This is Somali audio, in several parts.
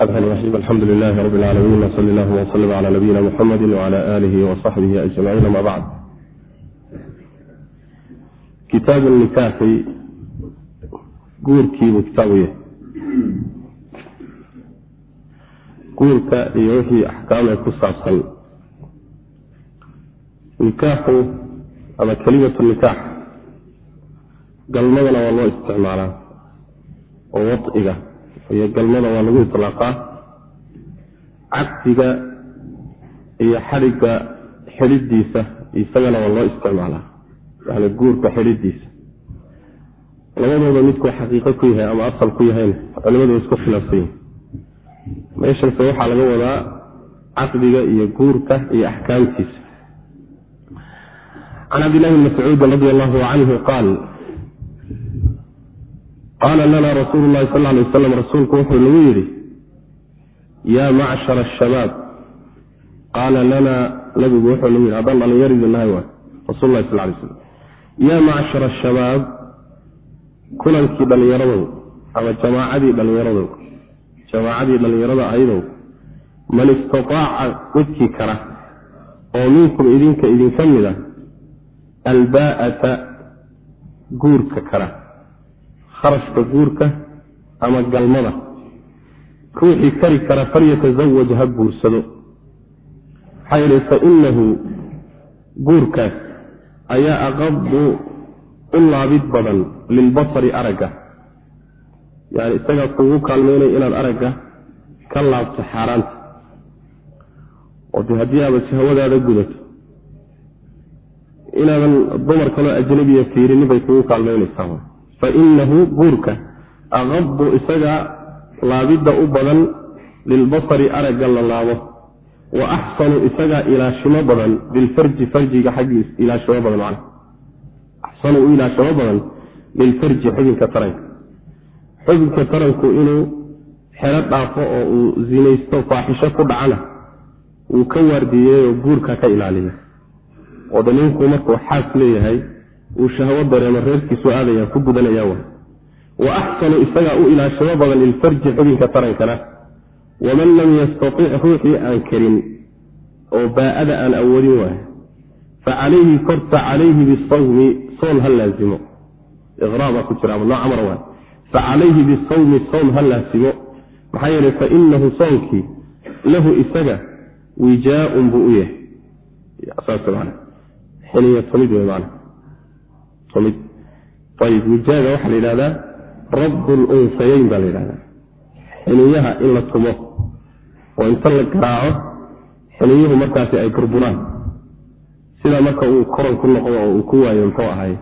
الرحمن الرحيم الحمد لله رب العالمين وصلى الله وسلم على نبينا محمد وعلى آله وصحبه أجمعين ما بعد kitaab nikaaxi guurkiibuu kitaabu yahay guurka iyo wixii axkaamee ku saabsan nikaaxu ama kelimatu nikaax galmadana waa loo isticmaalaa oo wadciga iyo galmada waa lagu itlaaqaa. Caqdiga iyo xadhigga xidhidiisa isagana waa loo isticmaalaa. Yani guurka xidhidiisa labadooda midkuu xaqiiqo ku yahay ama asal ku yahayna culimadu isku khilaafsan yihiin meeshanse waxaa laga wadaa caqdiga iyo guurka iyo axkaamtiisa. Can cabdillahi bni mascuudin radi allahu canhu qaal qaala lana rasuulu llahi sal lay waslam rasuulku wuxuu nagu yidhi yaa macshara ashabaab qaala lana nabigu wuxuu nagu yidhi haddaan dhalinyaridii nahay waay rasul lahi sal lay slam yaa macshara ashabaab kulankii dhallinyaradow ama jamaacadii dhallinyaradow jamaacadii dhallinyarada ayadow man istataaca midkii kara oo minkum idinka idinka mid a albaa'ata guurka kara kharashka guurka ama galmada. Ruuxii kari kara falyatazawaj ha guursado. Maxaa fa inahu guurkaas ayaa aqabu u laabid badan lilbasari aragga. Yani isagaa kugu kaalmeynaya inaad aragga ka laabto xaaraanta. Oo de haddii aaba shahwadaada gudato inaadan dumar kaloo ajnabiya fiirinin bay kugu kaalmeynaysaa fa inahu guurka. Aqabu isagaa laabidda u badan lilbasari aragga la laabo. Wa axsanu isagaa ilaashimo badan bilfarji farjiga xaggiis ilaashimo badan man axsanu u ilaashimo badan bilfarji xubinka taranka. Xubinka taranku inuu xero dhaafo oo uu zinaysto faaxisho ku dhacana wuu ka waardiyeeyoo guurka ka ilaaliya. Oo markuu xaas leeyahay uu shahwo dareemo reerkiisu aadaya ku gudanaya wa. Wa axsanu isagaa u ilaashimo badan lilfarji xubinka tarankana. Waman lam yastatic ruuxii aan karin oo baa'ada aan awoodin waay. Fa calayhi korta calayhi bisawmi soon ha laazimo. Iqraabaa ku jira ama nooca mara waay. Fa calayhi bisawmi soom ha laasimo maxaa yeelay fa inahu soonkii lahu isaga wijaaun buu u yahay. Saas man xiniya tumid wey man tumid ayib wijaaga waxaa la yidhahdaa rabdu lunsayeyn baa la yidhahdaa. Xiniyaha in la tumo oo inta la garaaco xiniyuhu markaasi ay burburaan. Sidaa marka uu koran ku noqdo oo uu ku waayo muxuu ahay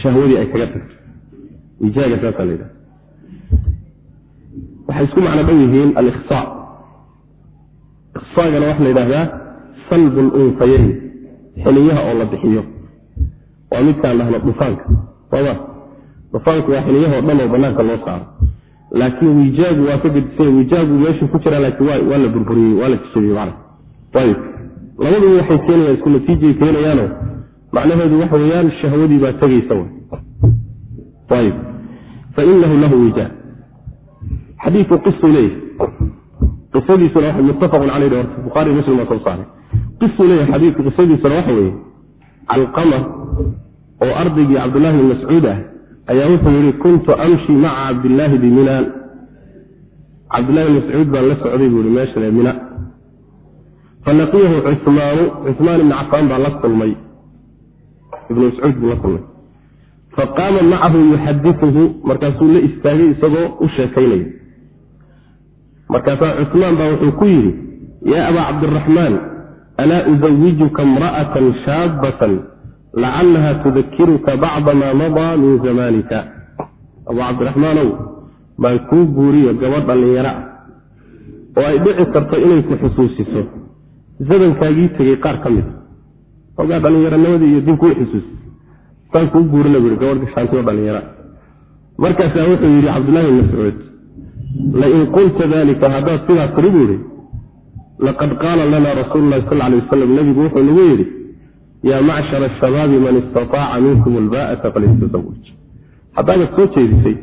shahwadii ay kaga tagto wijaaga saasaa la yidhahda waxay isku macno dhow yihiin alikhsaa ikhsaagana waxaa la yidhahdaa salbu lunsayeyn xiniyaha oo la bixiyo waa midkaan dhahno dhufaanka sooma dhufaanku waa xiniyahao dhan oo banaanka loo saaro. Laakiin wijaagu waa ka gedisanya wijaagu meeshuu ku jiraa laakiin waa la burburiyey waa la jijabiyey mana ayib. Labaduba waxay keenayaan isku natiijay keenayaano macnaheedu waxa weeyaan shahwadii baa tegaysa ayib. Fa inahu lahu wijaa xadiiku qisuu leeyahay qisadiisuna waa muttafaqun caleyh horta bukhaari muslim waa soo saaray. Qisuu leeyahay xadiidku qisadiisuna waxa weeye calqama oo ardaygii cabdullahi bin mascuud ah ayaa wuxuu yihi kuntu amshi maca cabdillaahi biminaan cabdillahi bin mascuud baan la socday buu ihi meeshan mina. Falaqiyahu cumaanu cumaan ibni cafaan baa la kulmay. Ibnu mascuud buu la kulmay. Faqaama macahu yuxadiuhu markaasuu la istaagay isagoo u sheekaynaya markaasaa cumaan baa wuxuu ku yidhi yaa abaa cabdiraxmaan alaa uzawijuka imra'atan shaabatan lacalaha tudakiruka bacda maa madaa min zamanika abuu cabdiraxmaanow baan kuu guuriyo gabadh dhallinyaro ah oo ay dhici karto inay ku xusuusiso zamankaagii tegey qaar ka mida ogaa dhallinyaronimadii iyo dib kuu xusuusi saan kuu guurina bu i gabadh dhallinyara markaasaa wuxuu yidhi cabdullahi bin mascuud lain qulta dalika haddaad sidaa tiri buu ihi laqad qaala lana rasuulu lahi sal lay wasalam nebigu wuxuu nagu yidhi yaa macshara ashabaabi man istataaca minkum albaa'ata falyatazawaj haddaanad soo jeedisay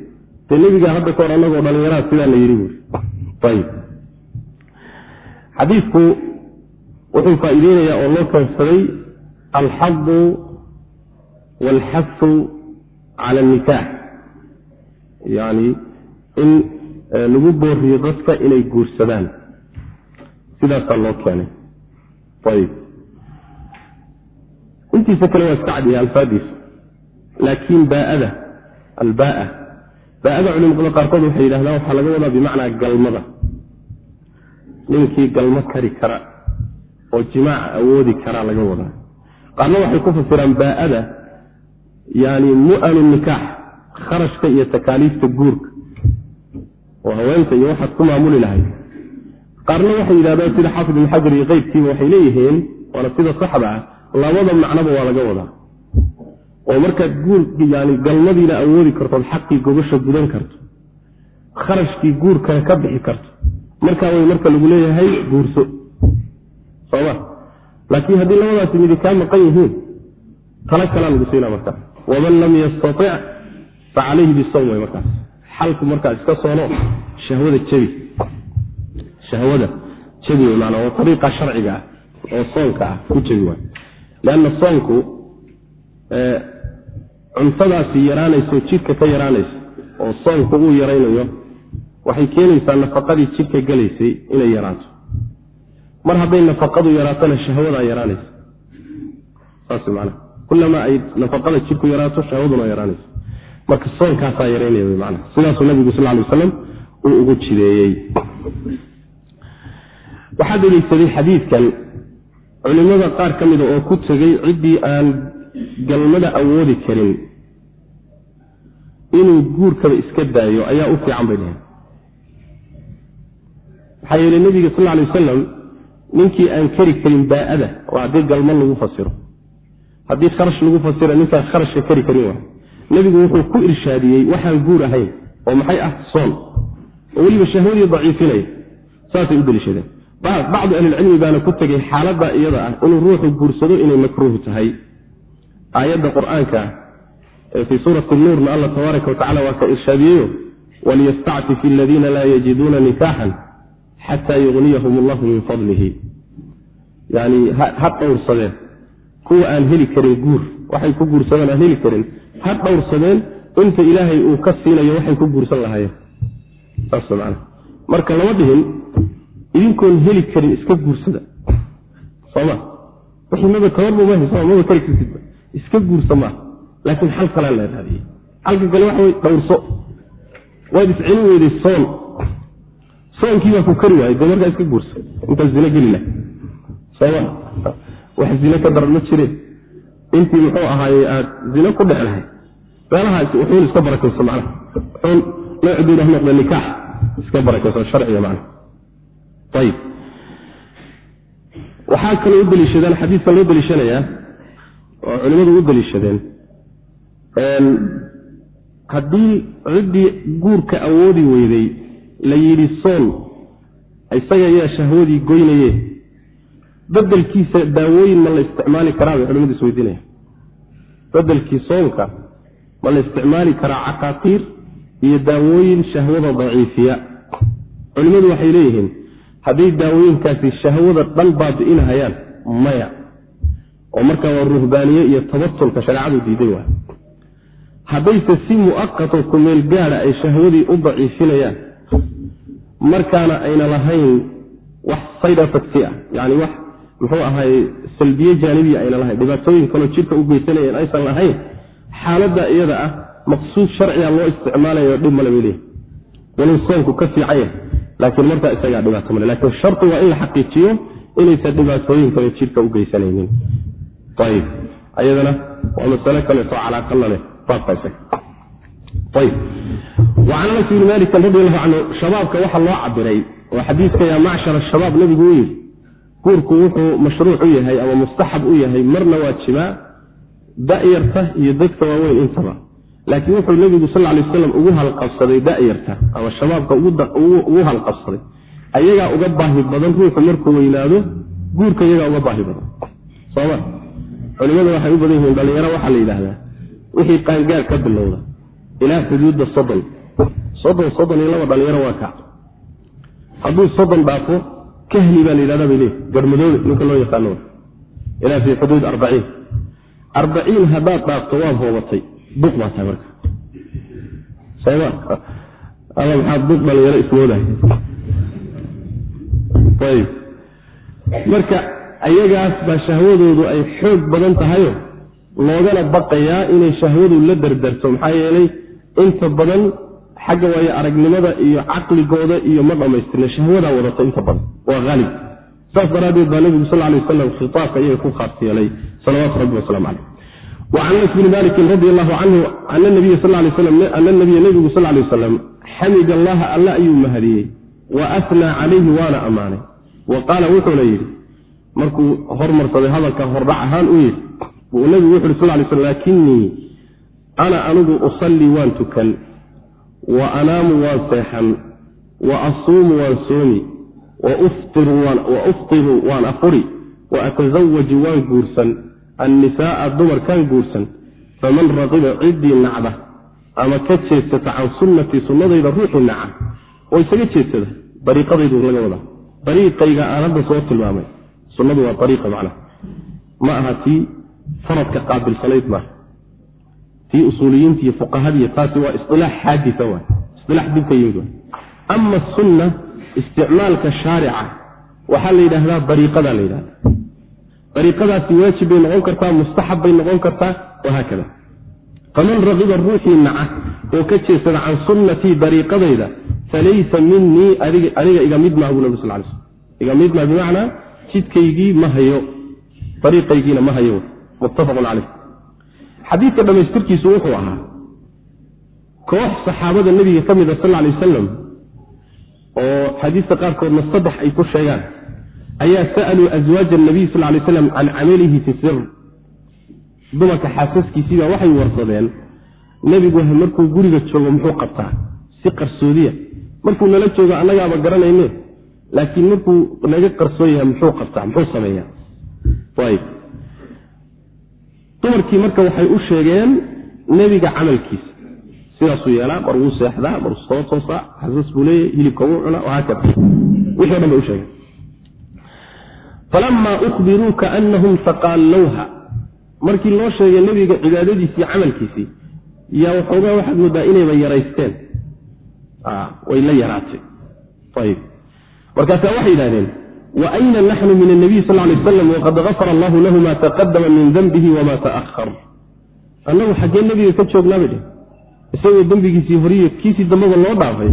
dee nebigaa hadda kahor annagoo dhallinyaraha sidaa la yidhi buuri xadiidku wuxuu faa-iideynayaa oo loo keensaday alxadu waalxafu cala alnikaax yani in lagu booriyo dadka inay guursadaan sidaasaa loo keenay ayib intiisa kale waa iska cadiya alfaadiisa laakiin baaada albaa baaada culimada qaarkood waxay yidhahdaan waxaa laga wadaa bimacnaa galmada. Ninkii galmo kari kara oo jimaaca awoodi karaa laga wadaa. Qaarna waxay ku fasiraan baaada yani mu'anu nikaax kharashka iyo takaaliifta guurka. Oo haweenta iyo waxaad ku maamuli lahayd. Qaarna waxay yidhahdaan sida xaafid ibn xajar iyo qeybkiiba waxay leeyihiin waana sida saxda ah labada macnoba waa laga wadaa. Oo markaad guur yani galmadiina awoodi kartood xaqii gogasha gudan karto kharashkii guurkana ka bixi karto. Markaa way marka lagu leeyahay guurso. Soma laakiin haddii labadaasi midi kaa maqan yihiin tala kalaa lagu siina markaas waman lam yastatic fa calayhi bisawm way markaas. Xalku markaa iska soono shahwada jebi shahwada jebi maanaa oo ariiqa sharciga ah oo soonka ah ku jebi waay leanna soonku cuntadaasi yaraanayso jidhka ka yaraanaysa oo soonku uu yaraynayo waxay keenaysaa nafaqadii jidhka gelaysay inay yaraato mar hadday nafaqadu yaraatona shahwadaa yaraanaysa saas man kulamaa ay nafaqada jidhku yaraato shahwaduna yaraanaysa marka soonkaasaa yaraynaya wy man sidaasuu nabigu sal lay waslam uu ugu jideeyey waxaa degeysaday xadiidkan culimada qaar ka mida oo ku tegay ciddii aan galmada awoodi karin inuu guurkaba iska daayo ayaa u fiican bay dhaheen. Maxaa yeele nebiga sal alay wasalam ninkii aan kari karin baa-ada oo haddii galmo lagu fasiro haddii kharash lagu fasiro ninkaan kharashka kari karin waay. Nebigu wuxuu ku irshaadiyey waxaan guur ahayn oo maxay ah soon. Oo weliba shahwadii daciifinaya saasay u deliishadeen bacdu ahlilcilmi baana ku tegay xaaladda iyada ah inuu ruuxu guursado inay makruuh tahay. Aayadda qur'aanka fii suurati nuurna alla tabaaraka watacala waa ka irshaadiyeyo waliyastacfif aladiina laa yajiduuna nikaaxan xataa yugniyahum allahu min fadlihi. Yani ha dhowrsadeen. Kuwa aan heli karin guur waxay ku guursadeen aan heli karin. Ha dhowrsadeen inta ilaahay uu ka siinayo waxay ku guursan lahaayeen. Saas man marka lama dhihin idinkoon heli karin iska guursada. Soma wixii maba tabarmamahsoma maba kari kartidba iska guursa maaha laakiin xal kalaa la raadiyey. Xalka kale waxa wey dhowrso. Waad iscelin weyday soon. Soonkii baa ku kari waayey dee markaa iska guursa. Intaas zino geli lah soma wax zino ka daran ma jireen intii muxuu ahaaye aad zino ku dhex lahay meelahaas wuxuun iska barakayso macnaha. Wuxuun ha noqda nikaax. Iska barakayso sharciga macnaha waxaa kaloo u daliishadaan xadiiska loo daliishanayaa oo culimmadu u daliishadeen haddii ciddii guurka awoodi weyday la yidhi soon isaga ayaa shahwadii goynaye bedelkiisa daawooyin ma la isticmaali karaa bay culimadu isweydiinaya bedelkii soonka ma la isticmaali karaa caqaaqiir iyo daawooyin shahwada daciifiya. Culimmadu waxay leeyihiin hadday daawooyinkaasi shahwada dhan baabi'inahayaan maya. Oo markaa waa ruhbaaniye iyo tabatulka shareecadu diiday waay haddayse si mu'aqato kumeel gaada ay shahwadii u daciifinayaan markaana ayna lahayn wax saydafagsi ah yani wax muxuu ahaay salbiye jaanibiya ayna lahayn dhibaatooyin kaloo jidhka u geysanayeen aysan lahayn xaaladda iyada ah maqsuud sharciga loo isticmaalayo dhib male bay leeyihi waluu soonku ka fiican yahay laakiin markaa isagaa dhibaato male lakiin sharti waa in la xaqiijiyo inaysan dhibaatooyin kale jidhka u geysanaynin. Ayib ayadana waa masalo kaleeto calaaqala leh. Baabka isaga. Ayib wacan anas bni malikin radi allahu canhu shabaabka waxa loo cabiray oo xadiiska yaa macshar shabaab nabigu u guurku wuxuu mashruuc u yahay ama mustaxab u yahay marna waajibaa da'yarta iyo dadka waaweyn intaba laakiin wuxuu nebigu sal lay waslam ugu halqabsaday da'yarta ama shabaabka ugu halqabsaday. Ayagaa uga baahi badan ruuxu markuu weynaado guurka iyagaa uga baahi badan. Soma culimada waxay u badan yihiin dhalinyaro waxaa la yidhaahdaa wixii qaangaar ka bilowda ilaa xuduudda soddon. Soddon soddon iyo laba dhalinyaro waa kac hadduu soddon dhaafo kahli baa la yidhahda bay leeyihi garmadoobe ninka loo yaqaano. Ilaa fii xuduud arbaciin. Arbaciin haddaad dhaafto waad hoobatay duq baa tahay marka. Soma alla maxaad duq dhalinyaro ismoodahay ayib marka ayagaas baa shahwadoodu ay xoog badan tahayo. Loogana baqayaa inay shahwadu la dardarto maxaa yeelay inta badan xagga waayo aragnimada iyo caqligooda iyo ma dhammaystirna shahwadaa wadata inta badan. Waa halib saas daraaddeed baa nebigu sal lay waslam khitaabka iyaga ku khaas yeelay. Salawaatu rabbi waslamu caleyh allahu canhu ana nabiya sal lay slam ana nabiya nebigu sal lay wasalam xamid allaha alle ayuu mahadiyey wa asnaa calayhi waana ammaanay wa qaala wuxuuna yidhi markuu hormarsaday hadalka hordhac ahaan u yidhi buu nebigu wuxu lay sl laakinii ana anigu usallii waan tukan wa anaamu waan seexan wa asuumu waan soomi wa uftiru waan afuri wa atasawaju waan guursan annisaaa dumarkaan guursan faman raqiba ciddii nacda ama ka jeedsata can sunnatii sunnadayda ruuxii naca oo isaga jeedsada dariiqadaydu laga wadaa dariiqayga aan hadda soo tilmaamay sunnadu waa ariiqa macnaha ma aha tii faradka qaabilsanayd maaha tii usuuliyiinta iyo fuqahadiiy taasi waa isilaax xaadisa waay isilaax dib ka yimid waay ama sunna isticmaalka shaarica waxaa la yidhaahdaa dariiqadaa la yidhahda dariiqadaasi waajib bay noqon kartaa mustaxab bay noqon kartaa wahaakada faman raqiba ruuxii naca oo ka jeesada can sunnatii dariiqadayda falaysa minii aniga iga mid maha buu nabi sal slm iga mid maha bimacnaa jidkaygii ma hayo dariiqaygiina ma hayo. Muttafaqun caleyh xadiidka dhammaystirkiisu wuxuu ahaa koox saxaabada nebiga ka mida sal lay wasalam oo xadiista qaarkoodna saddex ay ku sheegaan ayaa sa'aluu aswaaja nabiy sal lay slam can camalihi fi sir dumarka xaasaskiisiibaa waxay warsadeen nebigu markuu guriga joogo muxuu qabtaa? Si qarsoodiya. Markuu nala joogo annagaaba garanayne laakiin markuu naga qarsoon yahay muxuu qabtaa? Muxuu sameeyaa? Dumarkii marka waxay u sheegeen nebiga camalkiisa. Sidaasuu yeelaa mar wuu seexdaa mar soo toosaa xasas buu leeyahy hilibka wuu cunaa wahaakada. Wixii o dhan bay u sheegeen falamaa ukhbiruu kaanahum taqaallowha markii loo sheegay nebiga cibaadadiisii camalkiisii yaa waxoogaa waxaad moodaa inayba yaraysteen. Way la yaraatay. Ayb markaasaa waxay yidhahdeen wa ayna naxnu min anabiy sal lay aslam waqad gafara allahu lahu ma taqadama min denbihi wama ta'ahar annagu xaggee nebiga ka joognaa bay dheh isagoo dembigiisii horiyo kiisii dambaba loo dhaafay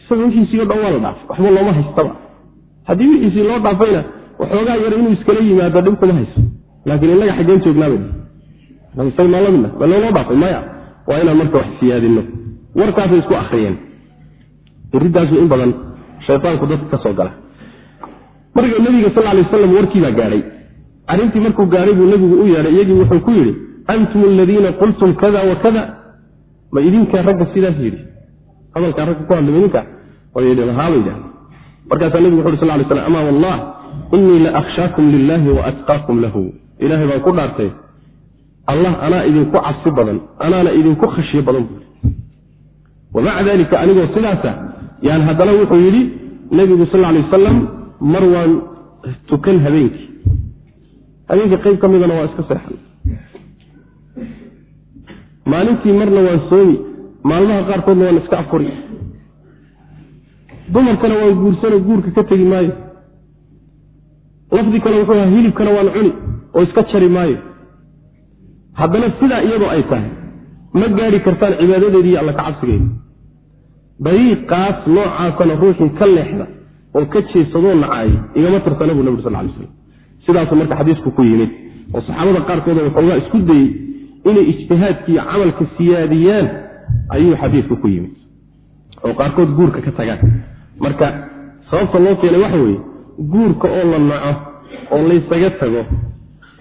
isaga wixiisii o dhan waa la dhaafay waxba looma haystaba. Haddii wixiisii loo dhaafayna waxoogaa yar inuu iskala yimaado dhib kuma hayso. Laakiin innaga xaggeen joognaabay isaga maa lamidna ma looloo dhaafay maya. Waa inaan marka wax siyaadino warkaasay isku akriyeen iridaasu in badan shaytaanku dadka ka soo gala. Marka nebiga sal lay waslam warkiibaa gaadhay. Arrintii markuu gaadhay buu nebigu u yeedhay iyagii wuxuu ku yidhi antum aladiina qultum kada wa kada ma idinkaa ragga sidaas yidhi. Hadalkaa ragga ku hadlay idinkaa? Haabay dhahda markaasaa nebigu wuxu uri sal lay slam ama wallah inii la akhshaakum lilahi wa atqaakum lahu ilaahay baan ku dhaartay allah anaa idinku cabsi badan anaana idinku khashyo badan buui wamaca dalika anigoo sidaasa yaan haddana wuxuu yidhi nebigu sal lay wasalam mar waan tukan habeenkii habeenkii qayb ka midana waa iska seexan maalintii marna waan soomi maalmaha qaarkoodna waan iska afuri dumarkana waan guursano guurka ka tegi maayo lafdi kale wuxuu ahaa hilibkana waan cuni oo iska jari maayo. Haddana sidaa iyadoo ay tahay ma gaari kartaan cibaadadeedii alla ka cabsigeeda dariiqaas noocaasana ruuxii ka leexda oo ka jeesadoo nacaay igama tirsana buu nabig sal lay slam sidaasuu marka xadiisku ku yimid oo saxaabada qaarkooda waxoogaa isku dayey inay ijtihaadkiiyo camalka siyaadiyaan ayuu xadiisku ku yimid. Oo qaarkood guurka ka tagaan. Marka sababta loo keenay waxa weeye guurka oo la naco oo laysaga tago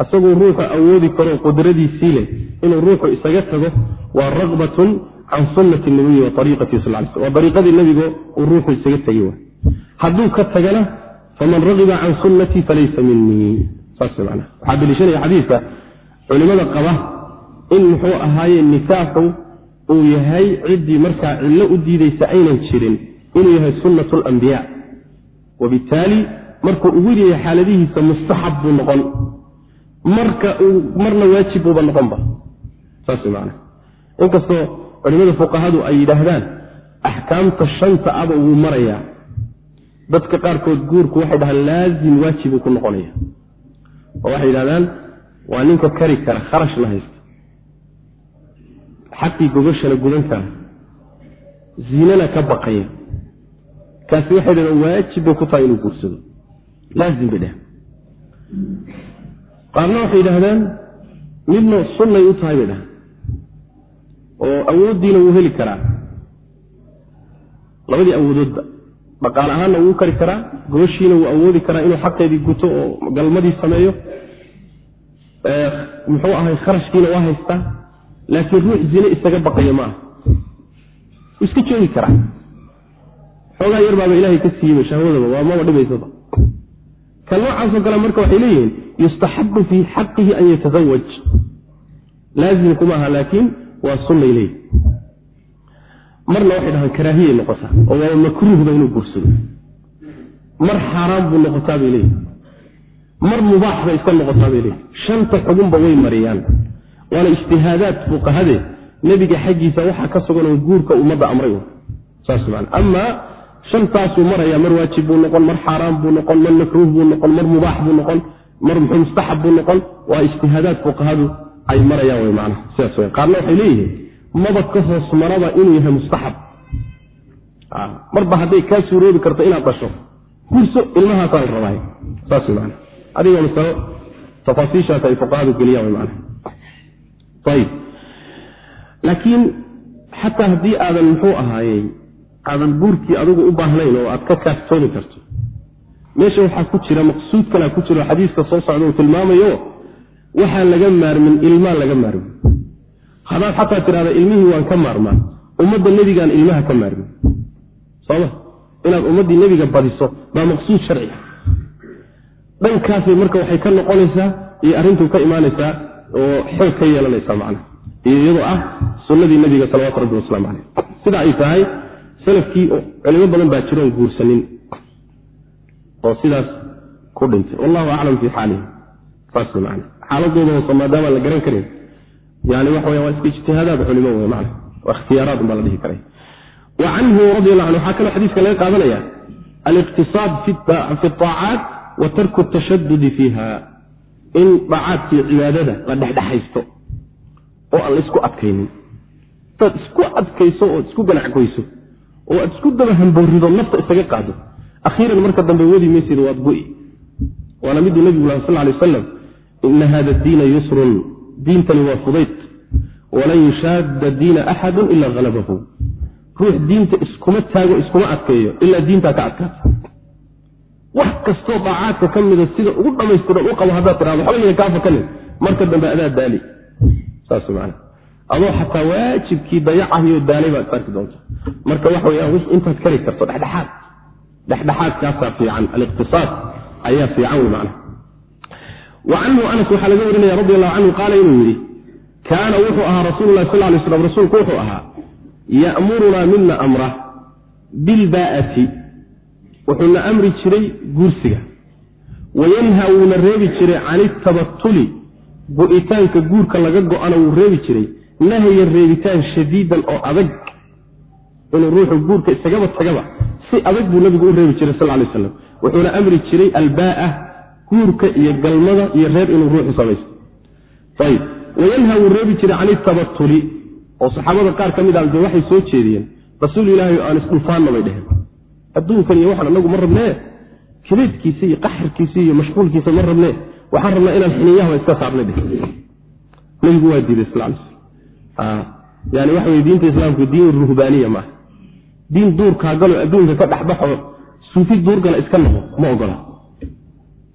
isaguu ruuxu awoodi karo qudradiisii leh inuu ruuxu isaga tago waa raqbatun can sunnati nabiyi wa ariiqatihi sal sl waa ariiqadii nebigo uu ruuxu isaga tegi waay. Hadduu ka tagana faman ragiba can sunnatii falaysa minii saas man waxaa deliishanaya xadiidka culimada qaba in muxuu ahaaye nikaaxu uu yahay ciddii markaa cillo u diidaysa aynan jirin inuu yahay sunnat lambiya wabitaali markuu ugu yahay xaaladihiisa mustaxab buu noqon. Marka marna waajib buuba noqonba saas man inkastoo culimada fuqahadu ay yidhaahdaan axkaamta shanta aba wuu marayaa dadka qaarkood guurku waxay dhahaan laazim waajibuu ku noqonaya. Oo waxay yidhahdaan waa ninka kari kara kharashna haysta xaqii gogashana gudan kara. Zinana ka baqaya. Kaasi waxay dhahdaan waajib bay ku tahay inuu guursado laazim bay dhahan qaarna waxay yidhaahdaan midna sunnay u tahay bay dhahaan oo awooddiina wuu heli karaa labadii awoodoodba dhaqaal ahaanna wuu kari karaa gobashiina wuu awoodi karaa inuu xaqeedii guto oo galmadii sameeyo muxuu ahay kharashkiina waa haystaa laakiin ruux zine isaga baqaya ma aha wuu iska joogi karaa xoogaa yar baaba ilaahay ka siiyeyba shahwadaba waa maba dhibaysaba ka noocaasoo kale marka waxay leeyihiin yustaxabu fii xaqihi an yatasawaj laazim kuma aha laakiin waa sunnay leeyihiin marna waxay dhahaan karaahiyay noqotaa oo waaba makruuhba inuu guursado mar xaaraan buu noqotaa bay leeyihiin mar mubaax bay iska noqotaa bay leeyihiin shanta xugunba way mariyaan. Waana ijtihaadaad fuqahade nebiga xaggiisa waxaa ka sugan oo guurka ummadda amray. Saas man amaa shantaasuu maraya mar waajib buu noqon mar xaaraan buu noqon mar makruuh buu noqon mar mubaax buu noqon mar muxuu mustaxab buu noqon. Waa ijtihaadaad fuqahadu ay marayaan wy macnaha. Sidaas w qaarna waxay leeyihiin maba ka hoos maraba inuu yahay mustaxab. Marba hadday kaa suuroobi karto inaad dhasho gurso ilmahaasaa la rabaa. Saas man adiga masalo tafaasiishaas ay fuqahadu geliyaan man ayib laakiin xataa haddii aadan muxuu ahaayey aadan guurkii adigu u baahnayn oo aad ka kaaftoomi karto. Meesha waxaa ku jira maqsuud kalaa ku jiro xadiiska soo socda uu tilmaamayo waxaan laga maarmin ilmaan laga maarmin. Haddaad xataa tidhahda ilmihii waan ka maarmaa ummadda nebigaan ilmaha ka maarmin. Soma inaad ummaddii nebiga badiso baa maqsuud sharci. Dhankaasay marka waxay ka noqonaysaa iyo arrintu ka imaanaysaa oo xoog ka yeelanaysaa macnaha iyo iyadoo ah sunnadii nebiga salawatu rabbi wasalaamu caleyh sida ay tahay salafkii culimo badan baa jiroon guursanin oo sidaas ku dhintay. Wallahu aclam fii xaalihi saas man xaaladooda hoose maadaamaan la garan karin. Yani waxa waa iska ijtihaadaad culimo wey man waa ikhtiyaaraad baa la dhihi karay. Wa canhu radi allahu anhu waxaa kaloo xadiiska laga qaadanaya aliqtisaad fi aacaat wa tarku tashadudi fiiha. In daacaadkii cibaadada la dhexdhexaysto oo aan la isku adkaynin. Hadaad isku adkayso ood isku ganacgoyso oo aad isku daba hamboorido nafta isaga qaado. Akhiiran marka dambe wadi maysid waad go'i. Waana miduu nebigu laha sal lay wasalam ina hada diina yusrun. Diintani waa fudayd. Walan yushaada diina axadun ila halabahu ruux diinta iskuma taago iskuma adkeeyo ilaa diintaa ka adkaata. Wax kastoo daacaadka ka mida sida ugu dhamaystiran u qabo haddaad tirado waxba yna kaa fakanin marka dambe adaa daali. Saas man adoo xataa waajibkii dayacahiyo daalay baad arki doonta. Marka waxa weyaan wix intaad kari karto dhexdhexaad. Dhexdhexaadkaasaa fiican aliqtisaad ayaa fiican wey macnaha. Wa canhu anas waxaa laga warinaya radi allahu canhu qaala inuu yidhi kaana wuxuu ahaa rasuulu sal lay slam rasuulku wuxuu ahaa ya'murunaa mina amra bilbaa'ati wuxuuna amri jiray guursiga wayanha wuuna reebi jiray can itabatuli go-itaanka guurka laga go-ana wuu reebi jiray nahyan reebitaan shadiidan oo adag inuu ruuxu guurka isagaba tagaba si adag buu nabigu u reebi jiray sal lay slam wuxuuna amri jiray albaa'a guurka iyo galmada iyo reer inuu ruuxu samaysto. Ayb wayanha wuu reebi jiray can itabatuli oo saxaabada qaar ka mid a de waxay soo jeediyeen rasuul ilaahay aan isdhulfaanna bay dheheen adduunkan iyo waxaan anagu ma rabnee kabeedkiisa iyo qaxarkiisa iyo mashquulkiisa ma rabnee waxaan rabnaa inaan xiniyaha iska saarnay dheh nabigu waa diiday sal yani waxa wey diinta islaamku diin ruhbaaniya maaha diin duurkaa galo adduunka ka dhexbaxo suufi duurgala iska noqo ma ogola.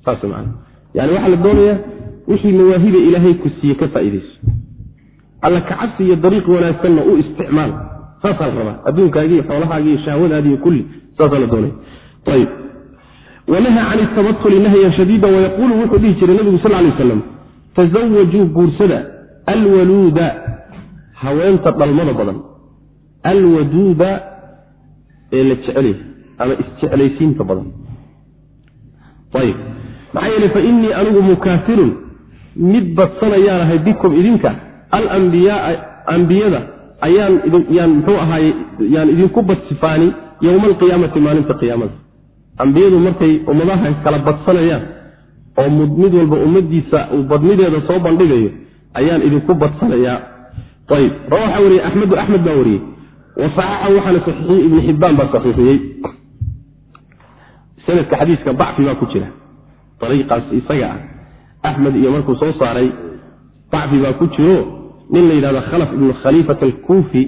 Saas man yani waxaa la doonayaa wixii mawaahiba ilaahay ku siiye ka faa'iidayso. Alla kacabsi iyo dariiq wanaagsanna u isticmaal. Saasaa la rabaa. Adduunkaagiiyo xoolahaagiiyo shahwadaadiiyo kulli. Saasaa la doonaya ayb wanaha can itabatuli nahyan shadiida wayaquulu wuxuu dhihi jiray nabigu sal lay aslam tasawajuu guursada alwaluuda haweenta dhalmada badan. Alwaduuda ee la jecelyahay ama isjeclaysiinta badan. Ayib. Maxaa yeele fa innii anigu mukaafirun. Mid badsanayaan ahay bikum idinka. Alambiyaaa ambiyada ayaan yaan muxuu ahaaye yaan idinku badsifaani yowma alqiyaamati maalinta qiyaamada. Ambiyadu markay ummadaha kala badsanayaan oo mid walba ummadiisa uu badnideeda soo bandhigayo ayaan idinku badsanayaa ayib rawaxa wariyey axmedu axmed baa wariyey. Wa saxaxa waxaana saxiixiyey ibnu xibbaan baa saxiixiyey. Sanadka xadiiska dacfi baa ku jira. Ariiqaas isaga ah. Axmed iyo markuu soo saaray dacfi baa ku jiro. Nin la yidhahdo khalaf ibnu khaliifat alkuufi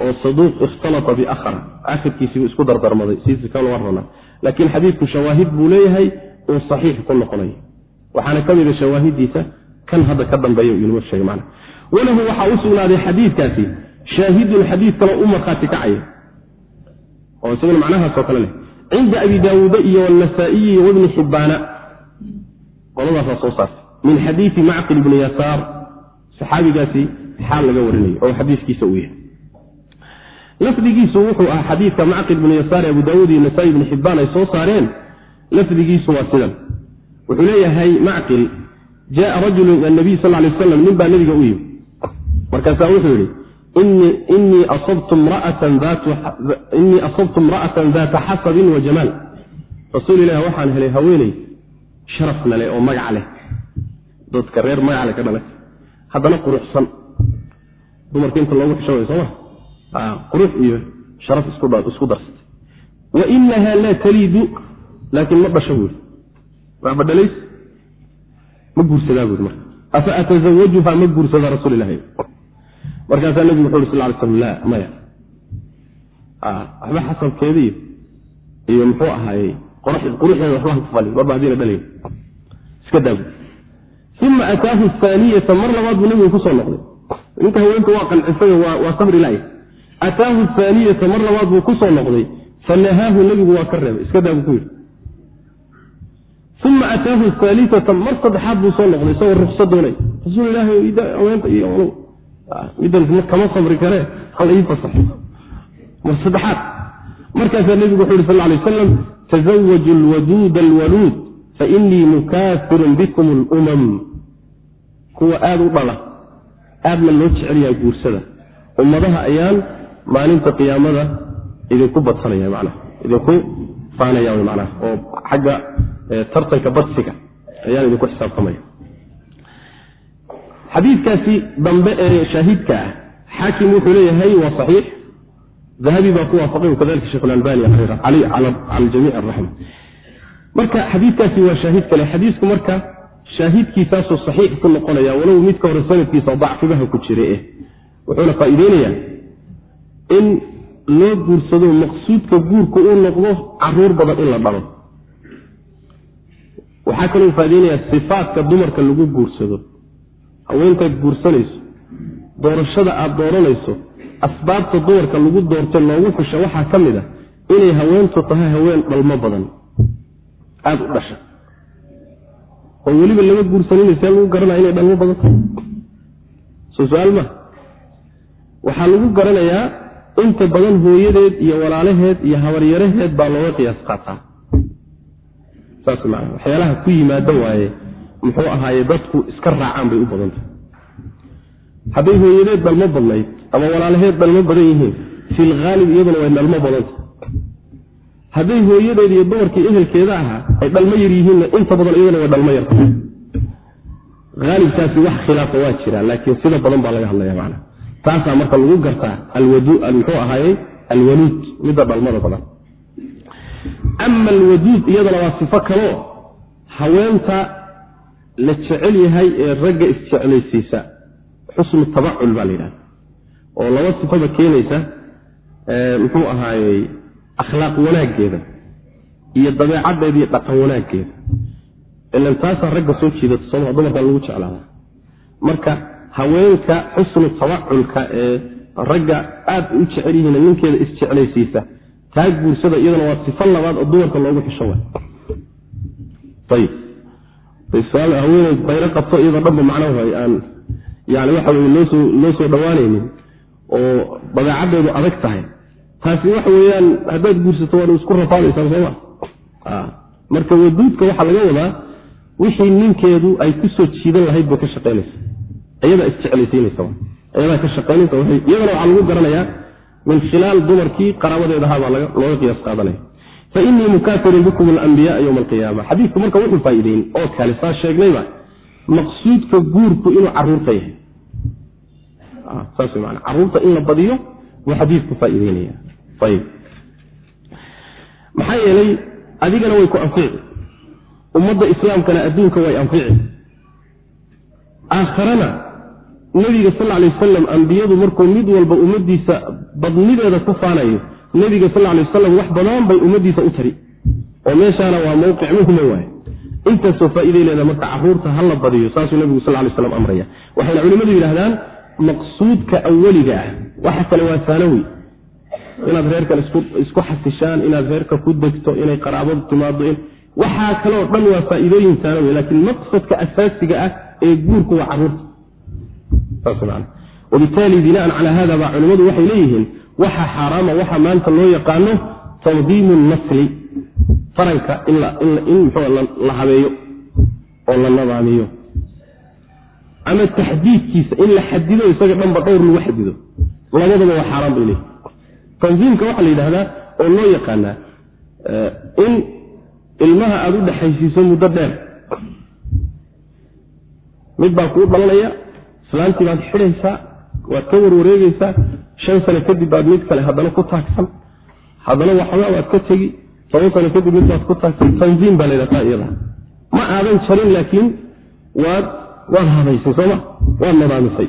oo saduuq ikhtalata biakhra akhirkiisiibuu isku dardarmaday. Siisi ka warrana. Laakiin xadiidku shawaahid buu leeyahay uu saxiix ku noqonayo waxaana ka mida shawaahidiisa kan hadda ka dambeeya inoo sheegay man walahu waxaa u sugnaaday xadiidkaasi shaahidun xadiid kaloo u markhaati kacaya oo isaguna macnahaasoo kale leh cinda abi daawuuda iyo wanasaa-iyi wabni xibbaana qoladaasaa soo saartay. Min xadiidi macqil ibni yasaar saxaabigaasi xaal laga warinayo oo xadiiskiisa uu yahay. Lafdigiisu wuxuu ahaa xadiidka macqil ibnu yasaar abu daawuud iyo nasaa-i xibbaan ay soo saareen. Lafdigiisu waa sidan. Wuxuu leeyahay macqil jaaa rajulu ila nabiy sal lay aslam nin baa nebiga u yimi markaasaa wuxuu yidhi inii asabtu imra'atan daata xasabin wa jamaal. Rasuul ilahi waxaan helay haweeney sharafna leh oo magac leh. Dadka reer magac leh ka dhalay. Haddana quruxsan. Dumarka inta loogu xishooday sooma qurux iyo sharaf isku darsatay. Wa inaha laa taliidu laakiin ma dhasho buuri waxba dhalays ma guursadaa buuri marka. Afa atazawajuha ma guursada rasuul ilahi markaasaa nebigu wuxu uri sal ly slam laa maya. Waxba xasabkeeda iyo muxuu ahaaye quruxdeeda waxba ha ku falin marba haddiina dhalayn iska daabu uma ataahu aaniyata mar labaad buu nebigu ku soo noqday. Ninka haweenka waa qancisay waa sabri laay ataahu aaniyata mar labaad buu ku soo noqday. Fanahaahu nebigu waa ka reebay. Iska daabu ku yidhi. Uma ataahu aaliata mar saddexaad buu soo noqday isagoo rukso doonay. Rasuul ilahi haweenta iyo kama sabri kare hal ii fasaxo mar saddexaad. Markaasaa nebigu wuxu yhi sal lay wasalam tazawaju lwaduuda alwaluud fainii mukaafirun bikum lumam kuwa aada u dhala aadna loo jecelyaha guursada. Ummadaha ayaan maalinta qiyaamada idinku badsanaya manaa idinku faanaya manaa oo xagga tartanka badsiga ayaan idinku xisaabtamaya xadiidkaasi dambe ee shaahidka ah xaakim wuxuu leeyahay waa saxiix. Dahabi baa ku waafaqay kadalika shekh albani cala jamiic araxma marka xadiidkaasi waa shaahid kale. Xadiisku marka shaahidkiisaasuu saxiix ku noqonaya walow midka hore sanadkiisa dacfibaha ku jira eh wuxuuna faa'iideynayaa in loo guursado maqsuudka guurka uu noqdo carruur badan in la dhalo. Waxaa kaloo faaideynayaa sifaatka dumarka lagu guursado haweenkaad guursanayso doorashada aad dooranayso asbaabta dumarka lagu doorto loogu xusha waxaa ka mid a inay haweentu tahay haween dhalmo badan. Aada u dhasha. Oo weliba lama guursanin see lagu garanaya inay dhalmo badan tahay. Soo su'aal ma waxaa lagu garanayaa inta badan hooyadeed iyo walaalaheed iyo habaryaraheed baa looga qiyaas qaataa. Saas maa waxyaalaha ku yimaado waaye muxuu ahaaye dadku iska raacaan bay u badantah hadday hooyadeed dhalmo badnayd ama walaalaheed dhalmo badan yihiin fil haalib iyaduna way dhalmo badanta hadday hooyadeed iyo dumarkii ehelkeeda ahaa ay dhalmo yar yihiinna inta badan iyaduna way dhalmo yarta aalibkaasi wax khilaafa waa jira laakiin sida badan baa laga hadlaya macna. Taasaa marka lagu gartaa muxuu ahaaye alwaluud midda dhalmada badan. Ama alwaduud iyadana waa sifo kaloo haweenta la jecel yahay ee ragga isjeclaysiisa. Xusnu tabacul baa la yidhahda oo laba sifada keenaysa muxuu ahaayey akhlaaq wanaaggeeda iyo dabeecaddeeda iyo dhaqan wanaaggeeda. Ilan taasaa ragga soo jiidata sooma dumarkaa lagu jeclaada. Marka haweenka xusnu tabaculka ee ragga aad u jecel yihiin ninkeeda isjeclaysiisa taa guursada iyadana waa sifo labaad oo dumarka loogu xisho wa haweeney bayro qabto iyadoo dhanba macnahu aan yani waxa weye loosoo loo soo dhowaanaynin oo dabeecaddeedu adag tahay. Taasi waxa weeyaan haddaad guursato waad isku rafaadaysaan sooma marka waduudka waxaa laga wadaa wixii ninkeedu ay ku soo jiidan lahayd bay ka shaqaynaysa iyadaa isjeclaysiinaysa iyadaa ka shaqaynaysa iyadana waxaa lagu garanayaa min khilaal dumarkii qaraabadeedahabaa looga qiyaas qaadanaya fa inii mukaafirun bikum alambiyaaa yowma alqiyaama. Xadiidku marka wuxuu faa'iideyn oo kale saa sheegnayba maqsuudka guurku inuu carruurta yahay. Saas man carruurta in la badiyo buu xadiidku faa'iideynaya ayib maxaa yeelay adigana way ku anfici. Ummadda islaamkana adduunka way anfici. Aakharana nebiga sal alay wasalam ambiyadu markuu mid walba ummaddiisa badnideeda ku faanayo nebiga sal alay wasalam wax badan bay ummaddiisa u tari oo meeshaana waa mowqic muhima waaye intaasoo faa'iday leeda marka carruurta ha badiyo saasuu nebigu sal lay slam amraya. Waxayna culimmadu yidhahdaan maqsuudka awaliga ah waxa kale waa saanawi inaad reerkan isku xasishaan inaad reerka ku degto inay qaraabadu timaado waxaa kaleo dhan waa faa'iidooyin saanawi laakiin maqsadka asaasiga ah ee guurku waa carruurta. Wabitaali binaan calaa hada baa culimmadu waxay leeyihiin waxa xaaraama waxa maanta loo yaqaano tandiimu nasli taranka in la habeeyo oo la nadaamiyo. Ama taxdiidkiisa in la xadido isaga dhanba dhowr lagu xadido labadaba waa xaaraan bay leeyihiin tanziimka waxaa la yidhahdaa oo loo yaqaanaa in ilmaha aada u dhexaysiiso muddo dheer. Mid baa kuu dhalanaya islaantii baad xidhaysaa waad ka warwareegaysaa shan sano kadib baad mid kale haddana ku taagsan. Haddana waxoogaa waad ka tegi toban sano kadib mid ku taagsan tanziim baa la ydhahdaa iyada. Ma aadan jarin laakiin waad waad habaysay sooma waad nadaamisay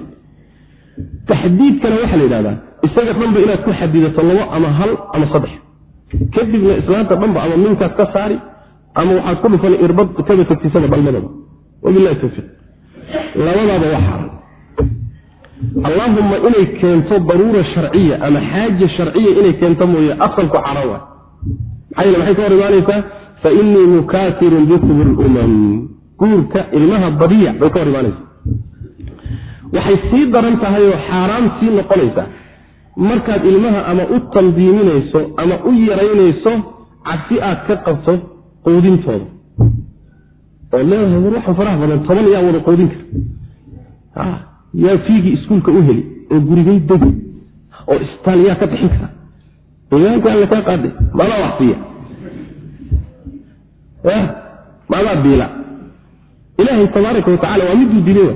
taxdiidkana waxaa la yidhahdaa isaga dhanba inaad ku xadidato labo ama hal ama saddex. Kadibna islaanta dhanba ama minkaad ka saari ama waxaad ku dhufan irbad kaba tagtisada dhalmadaba wabilahi towfiiq labadaaba waa xaaran allaahumma inay keento daruura sharciya ama xaaja sharciya inay keento mooye asalku xaaraan waa maxaa yeele maxay ka hor imaanaysaa? Fa inii mukaafirun bikum lumam guurka ilmaha badiya bay ka hor imaanaysaa. Waxay sii daran tahay oo xaaraan sii noqonaysaa. Markaad ilmaha ama u tandiiminayso ama u yaraynayso cabsi aad ka qabto quudintooda. Oo leedahay war waxa faraha badan toban yaa wada quudin kara yaa fiigii iskuulka u heli oo gurigay degi oo isbitaal yaa ka bixin kara. Imaanka alla kaa qaade maadaa wax siiya maadaa biila. Ilaahay tabaaraka watacala waa miduu dilay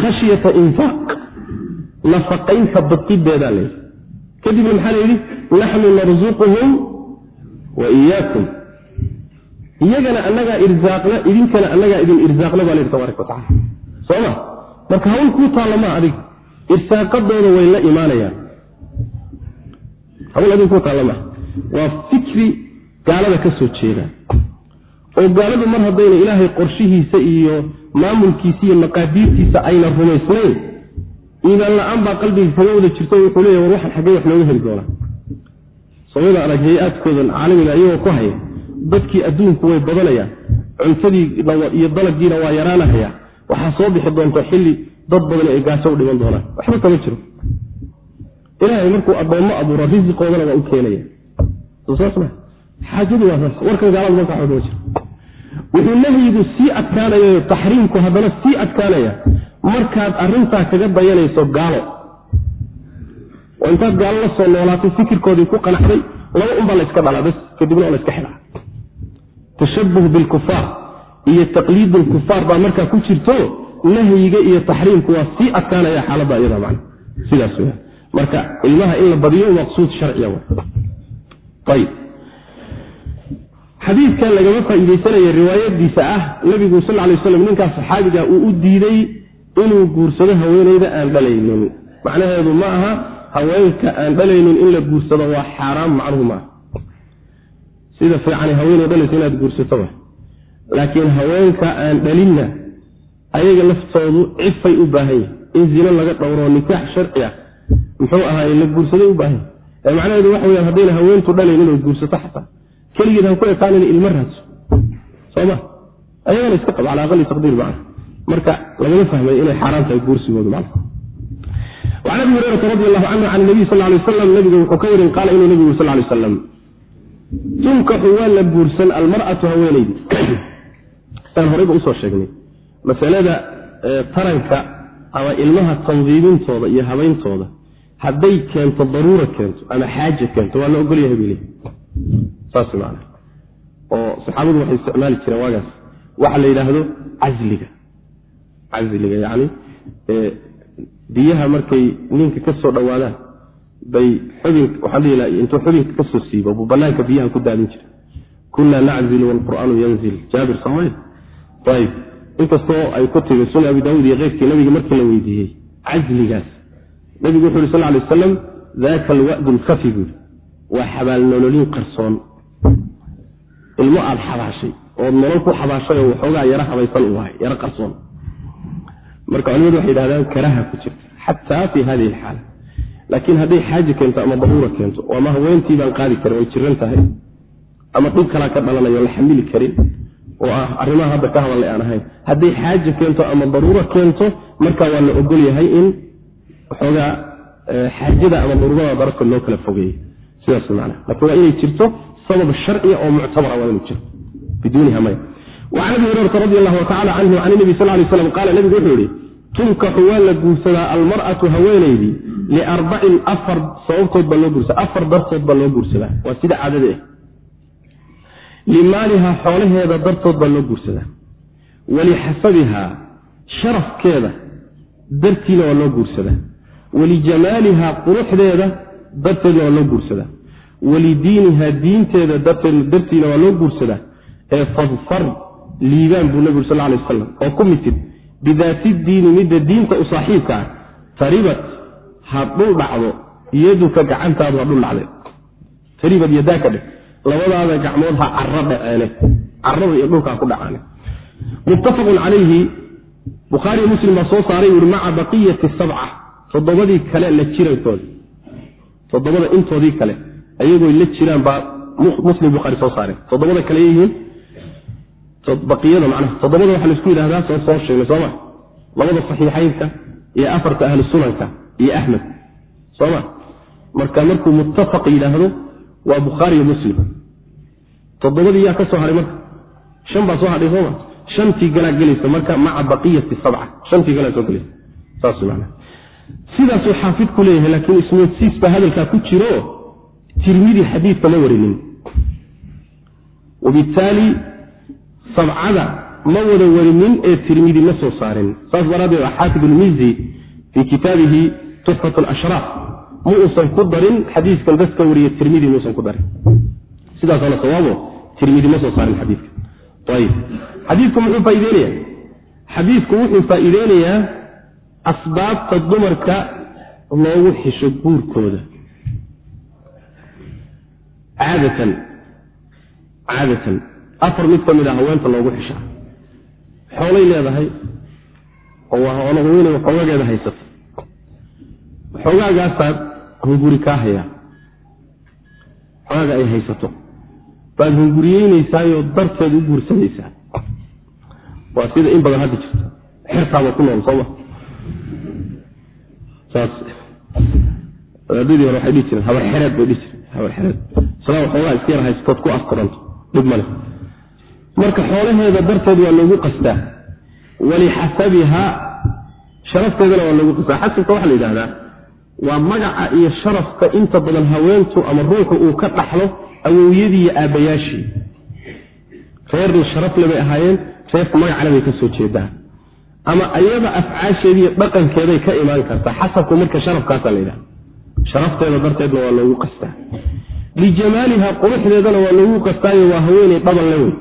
khashyata infaaq nafaqaynta badqideedaa layidhi kadibna maxaa la yidhi naxnu narsuquhum wa iyaakum iyagana annagaa irsaaqna idinkana annagaa idin irsaaqna baa layidhi tabaaraka watacala sooma marka hawl kuu taalla maa adig. Irsaaqadooda way la imaanayaan. Hawl adin kuu taalla maa waa fikri gaalada ka soo jeeda. Oo gaaladu mar haddayna ilaahay qorshihiisa iyo maamulkiisa iyo maqaadiirtiisa ayna rumaysnayn iimaan la'aan baa qalbiga kaga wada jirto wuxuu leeya war waxan xaggee wax looga heli doonaa. Samada arag hay'aadkoodan caalamiga iyagoo ku haya dadkii adduunku way badanayaan. Cuntadiina iyo dalagiina waa yaraanahaya waxaa soo bixi doonta xilli dad badan ay gaaso u dhiman doonaan. Waxba kama jiro. Ilaahay markuu addoommo abuuro risiqoodana waa u keenaya. Xaajadu waa saas warkan gaalada marka waxba kama jiro. Wuxuu nahyigu sii adkaanaya taxriimku haddana sii adkaanaya. Markaad arintaa kaga dayanayso gaalo. Oo intaad gaalo la soo noolaatay fikirkoodii ku qanacday laba unbaa la yska dhalaa bas kadibna waa la yska xidhaa. Tashabuh bilkufaar iyo taqliid lkufaar baa markaa ku jirto nahyiga iyo taxriimku waa sii adkaanaya xaaladda iyada man sidaas w marka ilmaha in la badiyo maqsuud sharciya ayb xadiidkan lagama faa'iidaysanaya riwaayadiisa ah nabigu sal lay waslam ninkaas saxaabiga uu u diiday inuu guursado haweeneyda aan dhalaynin. Macnaheedu ma aha haweenka aan dhalaynin in la guursado waa xaaraam macnuhu maaha sida fiican haweeney dhalaysa inaad guursato laakiin haweenka aan dhalinna ayaga laftoodu cifay u baahan yahi in zino laga dhowro nikaax sharci ah muxuu ahaay la guursaday u baahan yahi macnaheedu waxa weyaan haddayna haweentu dhalaynin oy guursato xataa. Keligeed han ku ekaanin ilmo raadso. Soma ayagana iska qab cala aqali taqdiir macna marka lagama fahmay inay xaaraan tahay guursigoodu man an abi hurayrata radi allahu canhu can nabiy sal lay waslam nabiga wuxuu ka warin qaala inuu nabigu sal lay waslam tunkaxu waa la guursan almar'atu haweenaydi saan horeyba u soo sheegnay. Masalada taranka ama ilmaha tandiimintooda iyo habayntooda hadday keento daruura keento ama xaaja keento waa la ogolyahay bay leeyi saas maana oo saxaabadu waxay isticmaali jireen waagaas. Waxa la yidhaahdo casliga casliga yacni biyaha markay ninka ka soo dhowaadaan bay xubin waxaan dhihi laha intuu xubinka ka siibo buu banaanka biyaha ku daadin jira kunaa naczilu waalqur'aanu yanzil. Jaabir soomay ayib inkastoo ay ku timi sunan abi daawud iyo keyrkii nabiga markii la weydiiyey casligaas nabigu wuxu uhi sal lay aslam daka alwa'du lkafi buui waa xabaal nololin qarsoon. Ilmo aada xabaashay ood nolol ku xabaashay oo waxoogaa yaro habaysan u ahay yaro qarsoon. Marka culimadu waxay yidhahdaan karaha ku jirta xataa fi hadihi alxaala laakiin hadday xaaji keento ama daruura keento oo ama haweentii baan qaadi karin way jiran tahay. Ama dhib kalaa ka dhalanayo la xamili karin oo ah arrimaha hadda ka hadallay aan ahayn hadday xaaji keento ama daruura keento markaa waa la ogol yahay in waxoogaa xaajada ama daruurada dararkood loo kala fogeeyey. Sidaas man laakiin waa inay jirto sabab sharciya oo muctabara waa inuu jiro biduuniha maya wacan abi hurayrata radi allahu tacala canhu can nabi sal lay slam qaala nabigu wuxuu yihi tunkaxu waa la guursadaa almar'atu haweenaydii liarbacin afar sababtood baa loo guursadaa afar dartood baa loo guursadaa. Waa sida caadada ah limaalihaa xoolaheeda dartood baa loo guursadaa. Walixasabihaa sharafkeeda dartiina waa loo guursadaa. Walijamaalihaa quruxdeeda darteedna waa loo guursadaa. Walidiinihaa diinteeda dartiina waa loo guursadaa. Ee fadfar liibaan buu nabigu sal lay wasalam oo ku mitid bidaati diini midda diinta u saaxiibka ah taribat ha dhul dhacdo yaduka gacantaadu ha dhul dhacde. Taribad yadaaka dheh labadaada gacmood ha caro dhaceene carada iyo dhulkaa ku dhacaane muttafaqun calayhi bukhaariyo muslim baa soo saaray ui maca baqiyati sabca toddobadii kale la jirankooda toddobada intoodii kale ayagoo la jiraan baa muslim bukhaari soo saareen toddobada kale yihiin baqiyada macnaha toddobada waxaa la isku yidhahdaa soo soo sheegnay sooma labada saxiixaynka iyo afarta ahlu sunanka iyo axmed sooma marka markuu muttafaq yidhaahdo waa bukhaariyo muslim toddobadii yaa ka soo haray marka. Shan baa soo hadhay sooma. Shantii galaa gelaysa marka maca baqiyati sabca. Shantii galaa soo gelaysa saas maana sidaasuu xaafid ku leeyahay laakiin ismoodsiis baa hadalkaa ku jiro. Tirmidi xadiidka ma warinin. Wabittaali sabcada ma wada warinin ee tirmidi ma soo saarin. Saas daraaddeed xaafid ulmizi fii kitaabihi tuxfat alashraaf ma uusan ku darin xadiiskan dadka wariye tirmidi muusan ku darin sidaasana sawaabo tirmidi ma soo saarin xadiidka. Ayib xadiidku muxuu faa'iideynayaa? Xadiidku wuxuu faa'iideynayaa asbaabta dumarka loogu xisho guurkooda. Caadatan caadatan afar mid ka mid a haweenta loogu xishaa xoolay leedahay oo waa haweenay xoogageeda haysata. Xoogaagaasaa hunguri kaa hayaa xogaaga ay haysato baad hunguriyeynaysaayoo darteed u guursanaysaa. Waa sida in badan hadda jirto. Xertaaba ku nool sooma saas wadaadadii hore waxay dhihi jireen habar xereed bay dhihi jireen habar xereed. Isla xoogaa iska yar haysatood ku asturanto dhib male marka xoolaheeda darteed waa loogu qastaa walixasabihaa sharafteedana waa loogu qastaa xasabka waxaa la yidhahdaa waa magaca iyo sharafka inta badan haweentu ama ruuxu uu ka dhaxlo awowyadii iyo aabbayaashii reer sharafle bay ahaayeen reerka magacale bay ka soo jeedaan. Ama ayada afcaasheediiyo dhaqankeeday ka imaan kartaa xasabku marka sharafkaasa la yidhahda sharafteeda darteedna waa loogu qastaa. Lijamaaliha quruxdeedana waa loogu qastaayo waa haweeney dhabanle wey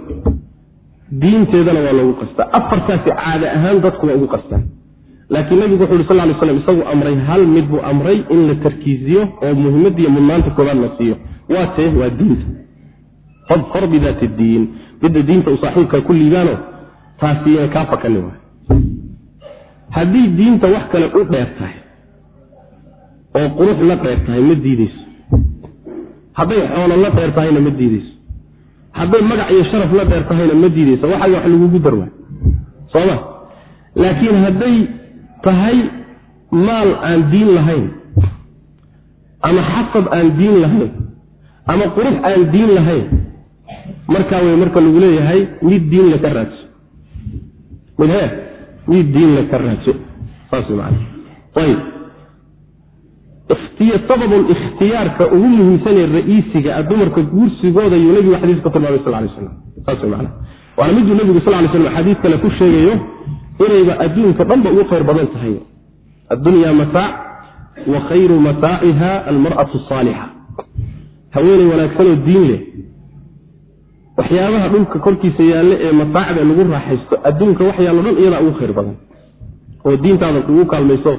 diinteedana waa loogu qastaa. Afartaasi caada ahaan dadku waa ugu qastaan laakiin nabigu wuxu uri sal lay slam isagu amray hal mid buu amray in la tarkiisiyo oo muhimmadiiyo mudnaanta koobaad la siiyo waa tee waa diinta fadfar bidaati diin. Midda diinta u saaxiibka ku liibaano taasiyana kaa fakani waay haddii diinta wax kale u dheer tahay oo qurux la dheer tahay ma diideyso hadday xoolo la dheer tahayna ma diideyso hadday magac iyo sharaf la dheer tahayna ma diideyso waxay wax lagugu darwaa sooma laakiin hadday tahay maal aan diin lahayn ama xasab aan diin lahayn ama qurux aan diin lahayn. Markaa wey marka lagu leeyahay mid diin la ka raadso mid he mid diin la ka raadso saas man ayb sababun ikhtiyaarka ugu muhiimsanee ra'iisiga a dumarka guursigooda yuu nebigu xadiis ka tilmaamay sal lay slam saas man waana miduu nebigu sal lay slam xadiis kale ku sheegayo inayba adduunka dhanba ugu khayr badan tahay. Addunya mataac wa khayru mataaciha almar'atu asaalixa haweeney wanaagsanoo diin leh. Waxyaabaha dhulka korkiisa yaalle ee mataacda lagu raaxaysto adduunka wax yaallo dhan iyadaa ugu khayr badan. Oo diintaada kugu kaalmayso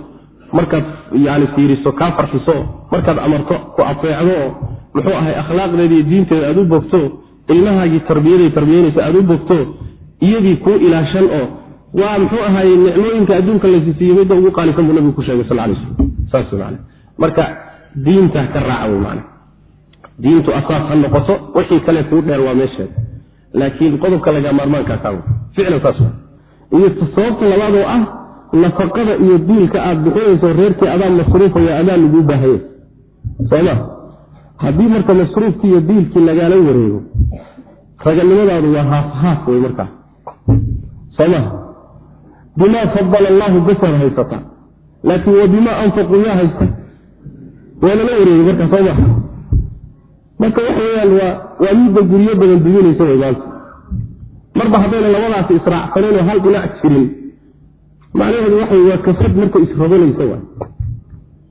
markaad yani fiiriso kaa farxiso markaad amarto ku afeecdo oo muxuu ahay akhlaaqdeeda diinteeda aad u bogto ilmahaagii tarbiyaday tarbiyanaysa aad u bogto iyadii kuu ilaashan oo waa muxuu ahay nicmooyinka adduunka laysiisiiyo midda ugu qaalisan buu nabigu ku sheegay sal lay slam saas man marka diinta ka raaca diintu asaas ha noqoto wixii kale kuu dheer waa meesheeda laakiin qodobka laga maarmaankaasa ficlan saas iyo sababta labaad oo ah nafaqada iyo diilka aad bixinayso reerkii adaa masruufaya adaa laguu baahaya soma haddii marka masruufkii iyo diilkii lagaala wareego raganimadaadu waa haaf haaf wey markaa soma bimaa fadala allaahu basar haysata. Laakiin wa bimaa anfaquu yaa haysta? Waa lala wareegay markaa soo maha marka waxa weyaan waa midda guryo badan duminaysa way maanta marba haddayna labadaasi israacsaneen oo hal dhinac jirin macnaheedu waxa waa kasad marka israbanaysa waay.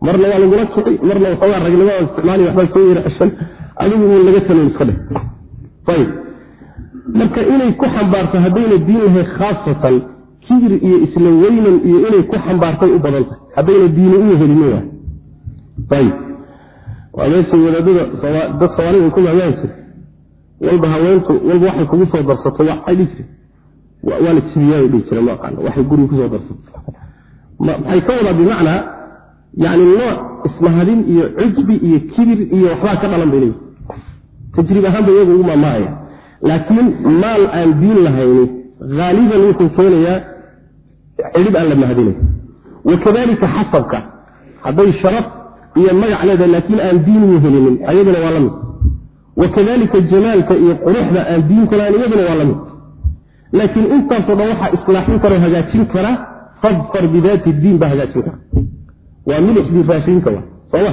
Marna waa lagula kici marna waxoogaa ragnimada isticmaali waxbaa soo yara ashan adigu un laga taloon iska dheh ayib marka inay ku xambaarto haddayna diin lahay khaasatan kibir iyo isla weynan iyo inay ku xambaartay u badan tahay haddayna diini u helin waay ayib waa meesha wadaadada dad soomaalida ku magaan jir. Walba haweentu walba waxay kugu soo darsato waxay dhihi jir. Waa la jiriyaa dhihi jira maaqaano waxay guriga ku soo darsato. Maxay ka wadaa bimacnaa yani nooc ismahadin iyo cujbi iyo kibir iyo waxbaa ka dhalan bay leeyihi tajriib ahaan ba iyagu ugu maamaahaya laakiin maal aan diin lahayni haaliban wuxuu keenayaa cidhib aan la mahadinay. Wakadalika xasabka. Hadday sharaf iyo magac leedahay laakiin aan diinigu helinin ayaduna waa la mid. Wakadalika jamaalka iyo quruxda aan diin kalahan iyaduna waa la laakiin intaasoo dhan waxaa islaaxin karao hagaajin kara fadfar bidaati diin baa hagaajin kara. Waa milixdii raashinka wa soma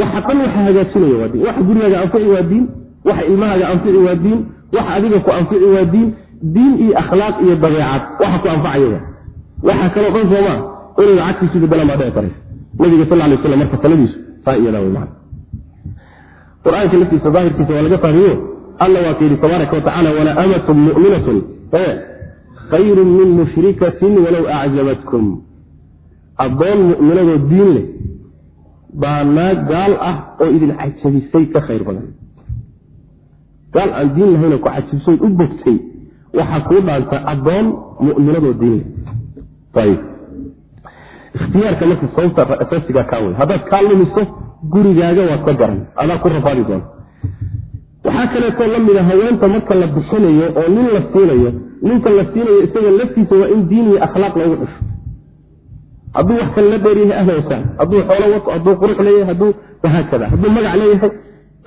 waxa dhan waxa hagaajinaya waa diin. Waxa gurigaaga anfici waa diin waxa ilmahaaga anfici waa diin waxa adiga ku anfici waa diin diin iyo akhlaaq iyo dabeecad waxa ku anfacaya waxa kaloo dhan soomaa inayba cagtiisu bedelaan baa dhici karaysa nabiga sal lay slam marka taladiisu saa iyada w qur'aanka laftiisa daahirkiisa waa laga fahmiyo alla waa ka yidhi tabaaraka watacaala wala amatun mu'minatun. Khayrun min mushrikatin walow acjabatkum addoon mu'minadoo diin leh baa naag gaal ah oo idin cajabisay ka khayr badan. Gaal aan diin lahaynoo ku cajabsood u bogtay waxaa kuu dhaanta addoon mu'minadoo diin leh ikhtiyaarka marka sababta asaasiga kaa wey haddaad kaa lumiso gurigaaga waad ka garan adaa ku rafaadi doona waxaa kaleetoo la mida haweenta marka la bixinayo oo nin la siinayo. Ninka la siinayo isaga laftiisa waa in diin iyo akhlaaq loogu xusho hadduu wax kale la dheeryahay ahla wasahla hadduu xoolo wato hadduu qurux leeyahay hadduu wahaakada hadduu magac leeyahay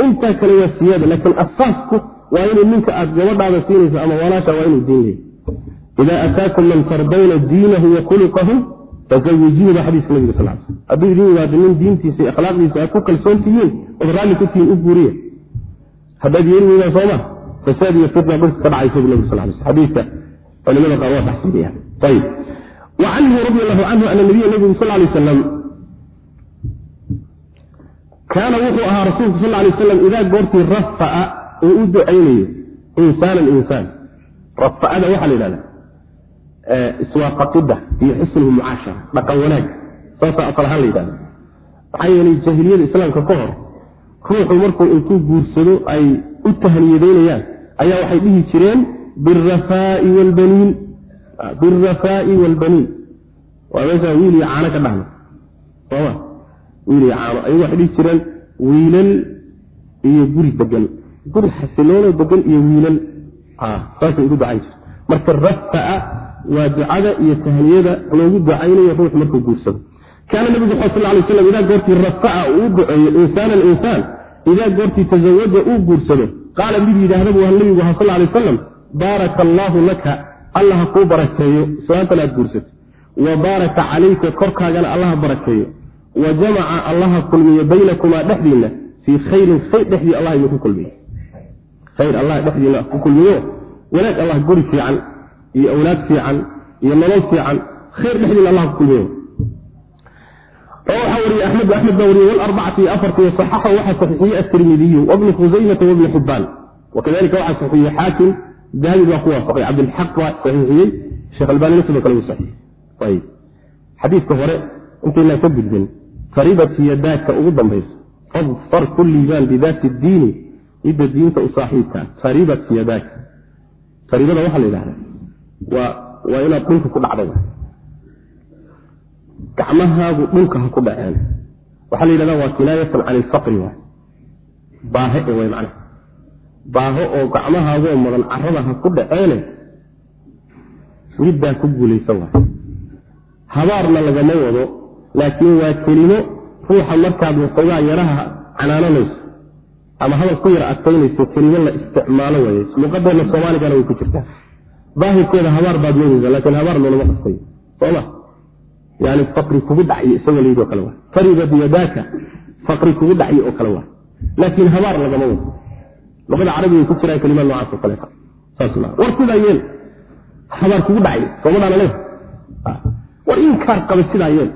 intaa kale waa siyaada. Laakiin asaasku waa inuu ninka aad gabadhaada siinayso ama walaasha waa inuu diin leeyahay. Ida ataakum man tardawna diinahu wa khuluqahu fazawijuuhu baa xadiiska u guuriya waxaa la yidhahda iswaafaqidda iyo xusnuhu mucaashara dhaqan wanaag saasaa asal ahaan la yidhahda maxaa yeelay jahiliyada islaamka ka hor ruuxu markuu intuu guursado ay u tahniyadaynayaan ayaa waxay dhihi jireen birafaa'i wlbaniin birafaa'i waalbaniin. Waa meeshaa wiil iyo caano ka dhahna sooma wiil iyo caano. Ayagu waxay dhihi jireen wiilal iyo guri degan guri xasiloonoo degan iyo wiilal. Saasay ugu ducayn jirta marka rafa'a waa ducada iyo tahniyada loogu ducaynayo ruux markuu guursado. Kaana nabigu sal lay slam idaa goortii rafa'a uu duceeyo insaanan insaan idaa goortii tasawaja uu guursado qaala mid yidhaahdaba waa nebigu aha sal alay wasalam baaraka allaahu laka alla ha kuu barakeeyo islaantan aad guursato. Wa baaraka calayka korkaagana allaha barakeeyo. Wa jamaca allaha kulmiyo baynakumaa dhexdiinna fii khayrin khayr dhexdii allah idinku kulmiyo. Khayr allah dhexdiina ku kulmiyo. Wanaag allah guri fiican iyo awlaad fiican iyo nolol fiican khayr dhexdiina allah ku kulmiyo waxaa wariyey axmed axmed baa wariyey walarbacati iyo afarta iyo saxaxa waxaa saxiixiyey atirmidiyu wabnu khusaymata wabnu xibaan wakadalika waxaa saxiixiyey xaakim dahabi baa ku waafaqay cabdilxaq baa saxiixiyey sheekh albanina sidoo kale uu saxiixiyey xadiidka hore intaynaan ka gudbin faribat yadaaka ugu dambayso fadfar ku liibaan bidaati diini midda diinta u saaxiibkaa faribat yadaaka faribada waxaa la yidhahda waa inaad dhulka ku dhacda gacmahaagu dhulka ha ku dhaceen. Waxaa la yidhahda waa kinaayatan can ilfaqri waay baahe e way macnaha. Baaho oo gacmahaagoo mudan carada ha ku dhaceene middaa ku guulaysa waay habaarna lagama wado laakiin waa kelimo ruuxa markaad waxoogaa yaraha canaananayso ama hadal ku yar adkaynayso kelimo la isticmaalo waye luqadeenna soomaaligana way ku jirtaa daahirkeeda habaar baad moodeysa laakiin habaar loolama qastayo soma yani faqri kugu dhacyo isagoo layidhi o kale waa. Faribad yadaaka faqri kugu dhacyo oo kale waa. Laakiin habaar lagama wado. Luqada carabiga ku jiraan kelimaad noocaas oo kaleeta war sidaa yeel. Habaar kugu dhacyo soomadhaana le war inkaar qaba sidaa yeel.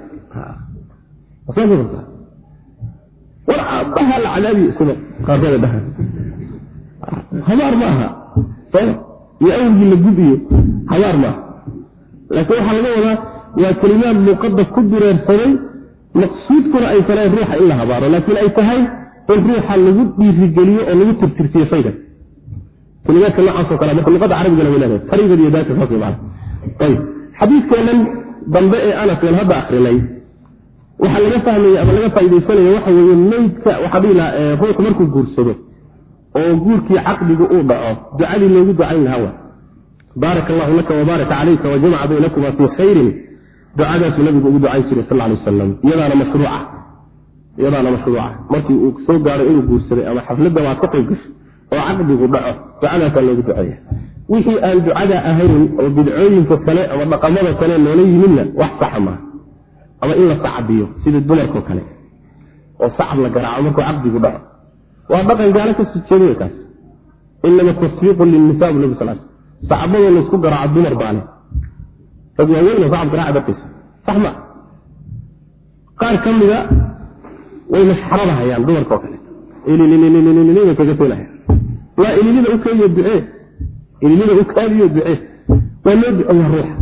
War aabbaha la cadaabiyo sida qaarkooda dhaha habaar maaha iyo awrgii la gubiyo habaar maaha laakiin waxaa laga wadaa waa kelimaad luuqadda ku dureersaday maqsuudkuna ay taleen ruuxa in la habaaro. Laakiin ay tahay in ruuxa lagu dhiirigeliyo oo lagu tirtirsiyo shayga kelimaadka noocaasoo kale marka luqadda carabigana way leedahay taribad iyo daaka saas maana ayib. Xadiidkeenan dambe ee anaseen hadda akrinay waxaa laga fahmaya ama laga faa'idaysanaya waxa weeye meydka waxaa dhihi laha ruuxu markuu guursado oo guurkii caqdiga uu dhaco ducadii loogu ducayn lahaa wa baaraka allahu laka wabaaraka calayka wajamaca baynakuma fii khayrin. Ducadaasuu nabigu ugu ducayn jiray sal lay wasalam iyadaana mashruuca. Iyadaana mashruuca. Markii uu soo gaaro inuu guursaday ama xafladda waad ka qayb gasho oo caqdigu dhaco ducadaasaa loogu duceeya. Wixii aan ducada ahayn oo bidcooyinka kale ama dhaqamada kale noola yimidna wax saxa maaha ama in la sacbiyo sida dumarko kale. Oo sacab la garaaco markuu caqdigu dhaco waa dhaqan gaalo ka sujeeda kaas inama tasfiiqu lilnisa bu nab sal sacbadoo laysku garaaco dumar baale rag waaweyn sacab garaaca darkiisa sax ma qaar ka mida way mashxarada hayaan dumarka oo kale ilililililililibay kaga seenahay waa ililida u keeniyo ducee ililida u kaadiyo ducee waa loo duceeya ruuxa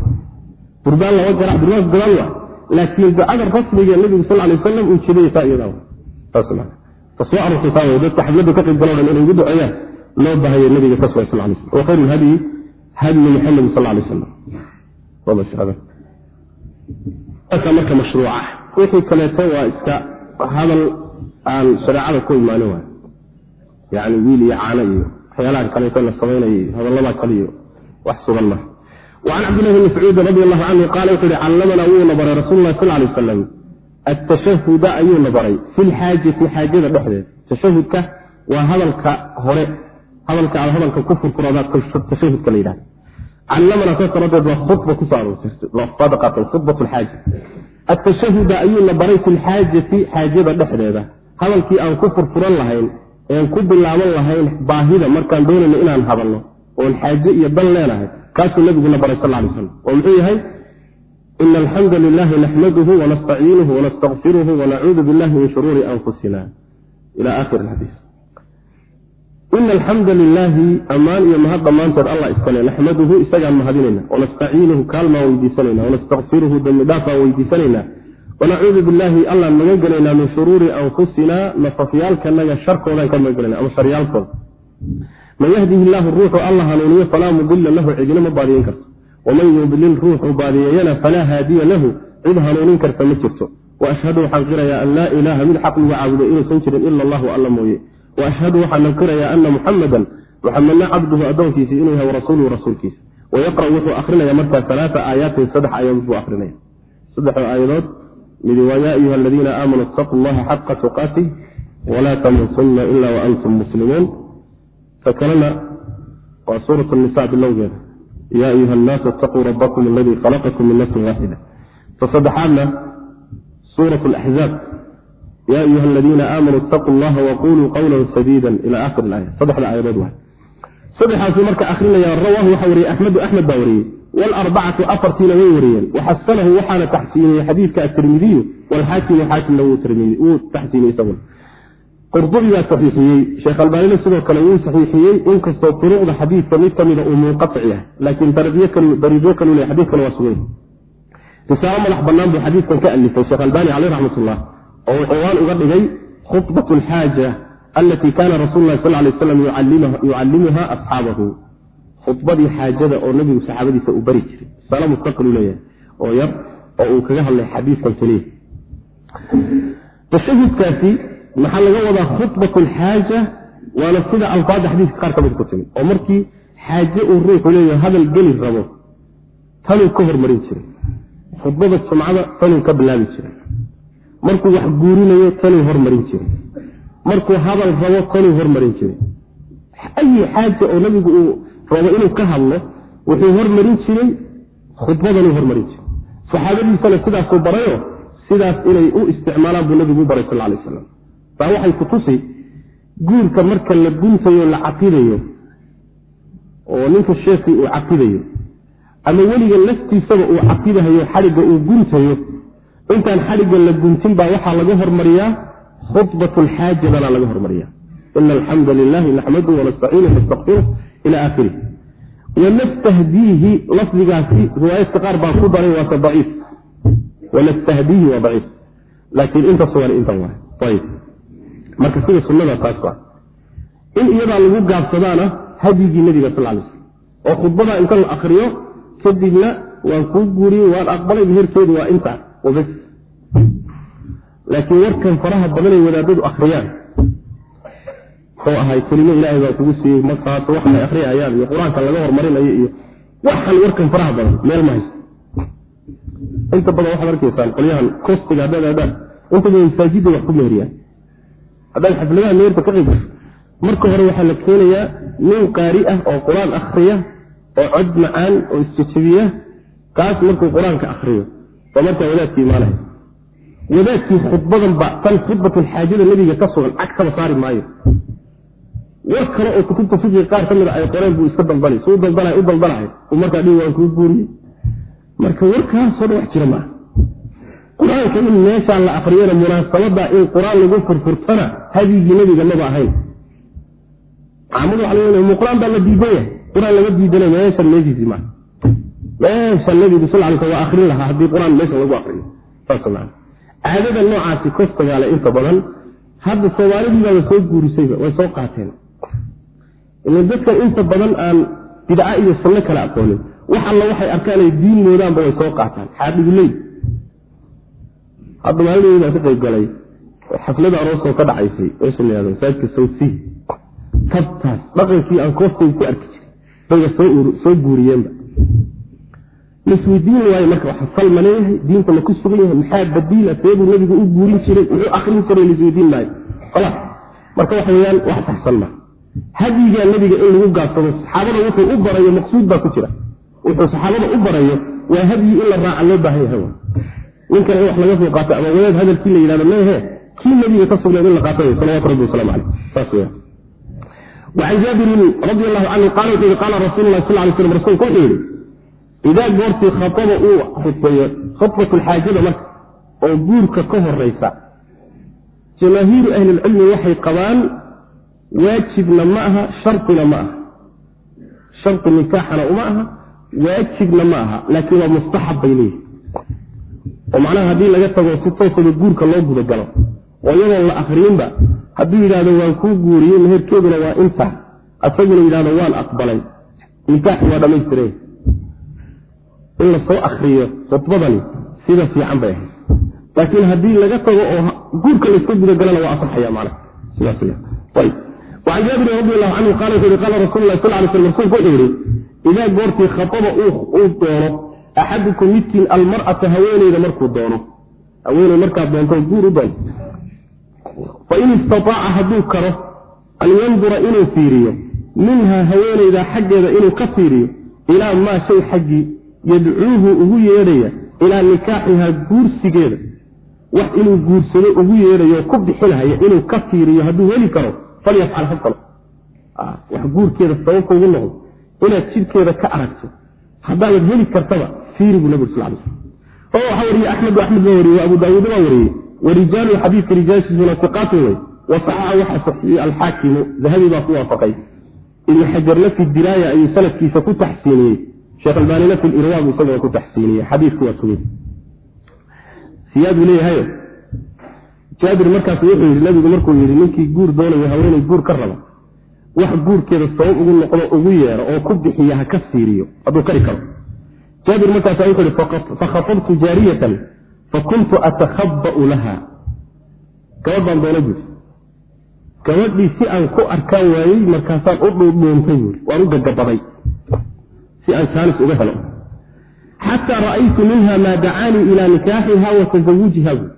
durbaan laba garaac durbaanka gadaal waa laakiin ducada rasmiga nabigu sal lay wasalam uu jidaysaa iyadaa saas soo way dadka xafladda ka qayb galo dhan inay ugu duceeyaan loo bahayo nabiga ka sugay sal slam wa khayru lhadyi hadyu muxamed sal lay wasalam marka mashruuca. Wixii kaleeto waa iska hadal aan shareecada ku imaanin waay yani wiil iyo caano iyo waxyaalaha kaleeto la samaynayay hadallada kale iyo wax sugan ma. وcan cabdillahi bni mascuudin radi allahu canhu qaala wuxuu yihi callamanaa wuuna baray rasuulu lah sal lay wasalam atashahuda ayuuna baray fi xaajada dhexdeed tashahudka waa hadalka hore hadalka aad hadalka ku furfurada tashahudka la yidhahda callamana saas daradeed waa khudba ku soo aroortay qaatay khudbat lxaaja atashahuda ayuuna baray fi lxaajati xaajada dhexdeeda hadalkii aan ku furfuran lahayn ean ku bilaaban lahayn baahida markaan doonayno inaan hadalno oon xaaje iyo dan leenahay kaasuu nabiguna baray sal lay slam oo muxuu yahay ina alxamda lilahi naxmaduhu wanastaciinuhu wanastakfiruhu wanacuudu billahi min shuruuri anfusina ila akhiri xadiis ina alxamda lilaahi ammaan iyo mahad dhammaanteed allah iskale naxmaduhu isagaan mahadinayna wanastaciinuhu kaalmaan weydiisanayna wanastakfiruhu dhaafaan weydiisanaynaa wanacuudu billaahi allaan magan gelaynaa min shuruuri anfusina nafafyaalkanaga sharkoodaan ka magan gelayna ama sharyaalkooda man yahdihi illaahu ruuxu alla hanuuniyo falaa mudila lahu cidina ma baadiyin karto waman yudlil ruuxu baadiyeeyana falaa haadiya lahu cid hanuunin karta ma jirto waashhadu waxaan qirayaa an laa ilaaha mid xaq lagu caabudo inuusan jirin ila allahu alla mooye waashhadu waxaan qirayaa ana muxamadan muxamedna cabduhu addoonkiisi inuu yahay warasuuluhu rasuulkiisa wayaqra' wuxuu akrinaya markaa alaaa aayaatin saddex aayadood buu akrinaya saddexda aayadood midi waa yaa ayuha aladiina aamanuu itaquu llaha xaqa tuqaatih walaa tamuutunna ila waantum muslimuun ta kalena waa suurat nisa bilowgeeda ya ayuha annaasu itaquu rabbakum aladii khalaqakum min nafsin waaxida ta saddexaadna suurat laxzaab ya ayuha aladiina aamanuu itaquu llaha waquluu qawlan sadiida ila akhir aaya saddexda aayadood waay saddexaasuu marka akrinaya rawaahu waxa wariyey axmedu axmed baa wariyey wlarbacatu afartiina way wariyeen waxasanahu waxaana taxsiiniyey xadiidka atirmidiyu wlxaakimu xaakimna wuu taxsiiniyey isaguna qurdubigaa saxiixiyey. Sheekh albaanina sidoo kale wuu saxiixiyey inkastoo turuqda xadiidka mid ka mida uu munqatic yahay. Laakiin dariijo kalu le xadiikana waa sugay risaalo madax bannaan buu xadiidkan ka alifay sheekh albaani caleyh raxmatullah oo ciwaan uga dhigay khudbat alxaaja alatii kana rasul lah sal lay slam yucallimuha asxaabahu. Khudbadii xaajada oo nabigu saxaabadiisa uu bari jiray. Risaalo mustaqil leeyahay oo yar oo uu kaga hadlay xadiiskan keliya maxaa laga wadaa khudbat alxaaja waana sida alfaada xadiiska qaar ka mid ku timid oo markii xaaje uu ruuxu leeyahay hadal geli rabo tanuu ka hormarin jiray. Khudbada jumcada tanuu ka bilaabi jiray. Markuu wax guurinayo tanuu hormarin jiray. Markuu hadal rabo tanuu hormarin jiray. Ayi xaaja oo nabigu uu rabo inuu ka hadlo wuxuu hormarin jiray khudbadanuu hormarin jiray. Saxaabadiisana sidaasuu barayo sidaas inay u isticmaalaan buu nabigu u baray sal lay aslam baa waxay ku tusi guurka marka la guntayo la caqidayo oo ninka sheekii uu caqidayo ama weliga laftiisaba uu caqidahayo xadhigga uu guntayo intaan xadhigga la guntin baa waxaa laga hormariyaa khudbat lxaajadana laga hormariya ina alxamda lilahi naxmadu wanastaciinu nastakfiru ila aakhirih wanastahdiihi lafdigaasi riwaayadka qaar baa ku daray waase daciif. Wanastahdiihi waa daciif. Laakiin inta sugan intan waay marka sida sunnada taas in iyadaa lagu gaabsadaana hadyigii nabiga sal lay slam oo khudbadaa inta la akriyo kadibna waan kuu guuriyey waan aqbalay meherkeedu waa intaa wabas laakiin warkan faraha badanay wadaadadu akriyaan muxuu ahay kelimo ilaahay baa kugu siiyey markaas waxay akriyayaan iyo qur'aanka laga hormarinayo iyo waxan warkan faraha badan meel ma haysto. Inta badan waxaad arkaysaan qolyahan kostiga haddaad aadaan inta badan masaajidda wax ku meheriyaan haddaad xafladaha meherta ka qayb gasho marka hore waxaa la keenayaa nin qaari ah oo qur'aan akriya oo cod macaan oo isjajabiya kaas markuu qur'aanka akriyo oo markaa wadaadkii imaanaya wadaadkii khudbadanba tan khudbatulxaajada nebiga ka sugan cag kaba saari maayo. War kale oo kutubta fiqiga qaar ka mida ay qoreen buu iska dalbanay suu dalbanay u dalbanahay uu markaa dhigi waan kuu guuriyey marka warkaasoo dhan wax jira maaha qur'aanka in meeshaan la akriyana munaasabada in qur'aan lagu furfurtana hadyigii nebiga maba ahayn. Caamadu qur'aan baa la diidan yahay. Qur'aan lama diidana meeshan meeshiisi maa meesha nebigu sal l waa akrin lahaa haddii qur'aan meesha lagu akriyo caadada noocaasi kostagaale inta badan hadda soomaalidiibaaba soo guurisayba way soo qaateen. Ila dadka inta badan aan bidca iyo sunno kale aqoonin wax alla waxay arkaan ay diin moodaanba way soo qaataan. Xaadhiguley hadda maalin baa ka qayb galay. Xaflada aroosoo ka dhacaysay meesha la yado masaajidka sawti tabtaas dhaqankii aan koostayga ku arki jiray bayba soo guuriyeenba. Lasweydiin waayo marka waxa salma leeyahay diinta ma ku sugan yahay maxaa badiila seebuu nabigu u guurin jiray muxuu akrin jiray lasweydiin maayo? Khalaas marka waxa weyaan wax saxsan ma hadyigaa nabiga in lagu gaabsado saxaabada wuxuu u barayo maqsuud baa ku jira. Wuxuu saxaabada u barayo waa hadyi in la raaca loo baahan yahay ninkan in wax laga soo qaato ama wadaad hadalkii la yidhahdo meehe kii nabiga ka sugnayd in la qaato salawatu rabbi wasalaamu caleyh saas weya wacan jaabirin radi allahu canhu qaala wuxuu yihi qaala rasuulu lah sal lay slam rasuulku wuxuu yidhi idaa goortii khataba uu xusbeeyo khatbatulxaajada marka oo guurka ka horeysa jamaahiiru ahlilcilmi waxay qabaan waajibna ma aha sharina ma aha shari nikaaxana uma aha waajibna ma aha laakiin waa mustaxab bay leeyihi oo macnaha haddii laga tago si toosaba guurka loo gudagalo oo iyadoon la akriyinba hadduu yidhahdo waan kuu guuriyey meherkeeduna waa inta asaguna yidhahdo waan aqbalay. Nikaaxi waa dhammaystire. In la soo akriyo khudbadani sida fiican bay ahayd. Laakiin haddii laga tago oo guurka layska gudagalana waa asaxaya sidaasayb wacan jaabirin radi allahu canhu qala wuxu yihi qaala rasul sal lay slam rsulku wuxuu yihi idaa goortii khataba uu doono axadukum midkiin almar'ata haweeneyda markuu doono. Haweeney markaad doonto guur u doonto fain istataaca hadduu karo an yandura inuu fiiriyo. Minha haweenayda xaggeeda inuu ka fiiriyo ilaa maa shay xaggii yadcuuhu ugu yeedhaya ilaa nikaaxihaa guursigeeda. Wax inuu guursado ugu yeedhayo ku bixinhaya inuu ka fiiriyo hadduu heli karo falyafcal ha falo. Wax guurkeeda sababka ugu noqdo inaad jidhkeeda ka aragto. Haddaanad heli kartaba fiiri buu nabig sal oo waxaa wariye axmedu axmed baa wariyey abu daawuud baa wariyey warijaalu xadiidka rijaashiisuna siqaatun wey wasaxaxa waxaa saxiiyey alxaakimu dahabi baa ku waafaqay. Ibnu xajarna fi diraaya ayuu sanadkiisa ku taxsiiniyey. Sheekh albaanina fi lirwaab isagoo ku taxsiiniyey. Xadiidku waa sugay siyaaduu leeyahayo jaabir markaas wuxuu yidhi nabigu markuu yidhi ninkii guur doonayo haweenay guur ka raba wax guurkeeda sabab ugu noqdo ugu yeero oo ku bixiya ha ka fiiriyo hadduu kari karo jaabir markaasa wuxuu ihi fakhatabtu jaariyatan fakuntu atakhaba'u laha. Gabadh doona buuri gabadhii si aan ku arkaan waayey markaasaan u dhuudhuuntay buuri waan u gagabaday si aan jaanis uga helo. Xataa ra'aytu minha maa dacaanii ilaa nikaaxiha wa tasawujiha buuri